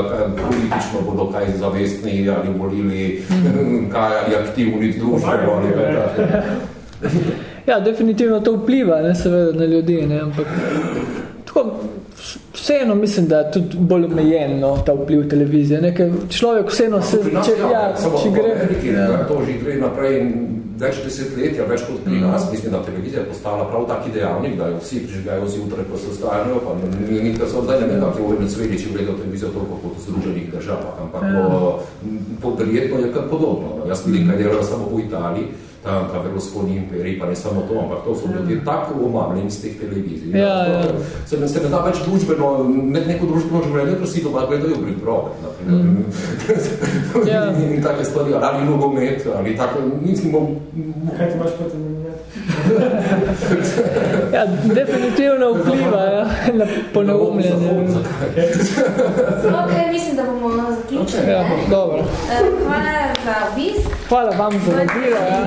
politično bodo kaj zavestni ali volili, mm -hmm. kaj ali aktivni družbe, ali kaj. Ja, definitivno to vpliva, ne, seveda, na ljudi, ne, ampak tako, vseeno mislim, da je tudi bolj omejen no, ta vpliv televizije. Nekaj človek vseeno se... Če, ja, če gre... Ameriki, ja. To že gre naprej več desetletja, več kot pri nas. Mm. Mislim, da televizija je postala prav taki dejavnik, da jo vsi prižigajo zjutraj, ko se ostajajo, pa ni nikaj so zdaj ne vem, kako je Venezueli, če gledajo televizijo toliko kot v združenih državah, ampak ja. po, verjetno je kar podobno. No. Jaz vidim, kaj delajo samo po Italiji, ta, ta verospodni imperij, pa ne samo to, ampak to so ljudje tako omamljeni z teh televizij. Ja, ja. Se, se ne da več družbeno, ne, neko družbeno življenje, ker si to pa gledajo pri probe, naprimer. Mm. ja. in, in take stvari, ali nogomet, ali tako, mislimo... Kaj ti imaš potem ja, definitivno vpliva ja, na ponovumljenje. Ok, mislim, da bomo zaključili. Okay. Ja, dobro. Eh, hvala za obisk. Hvala vam za vabilo. Ja.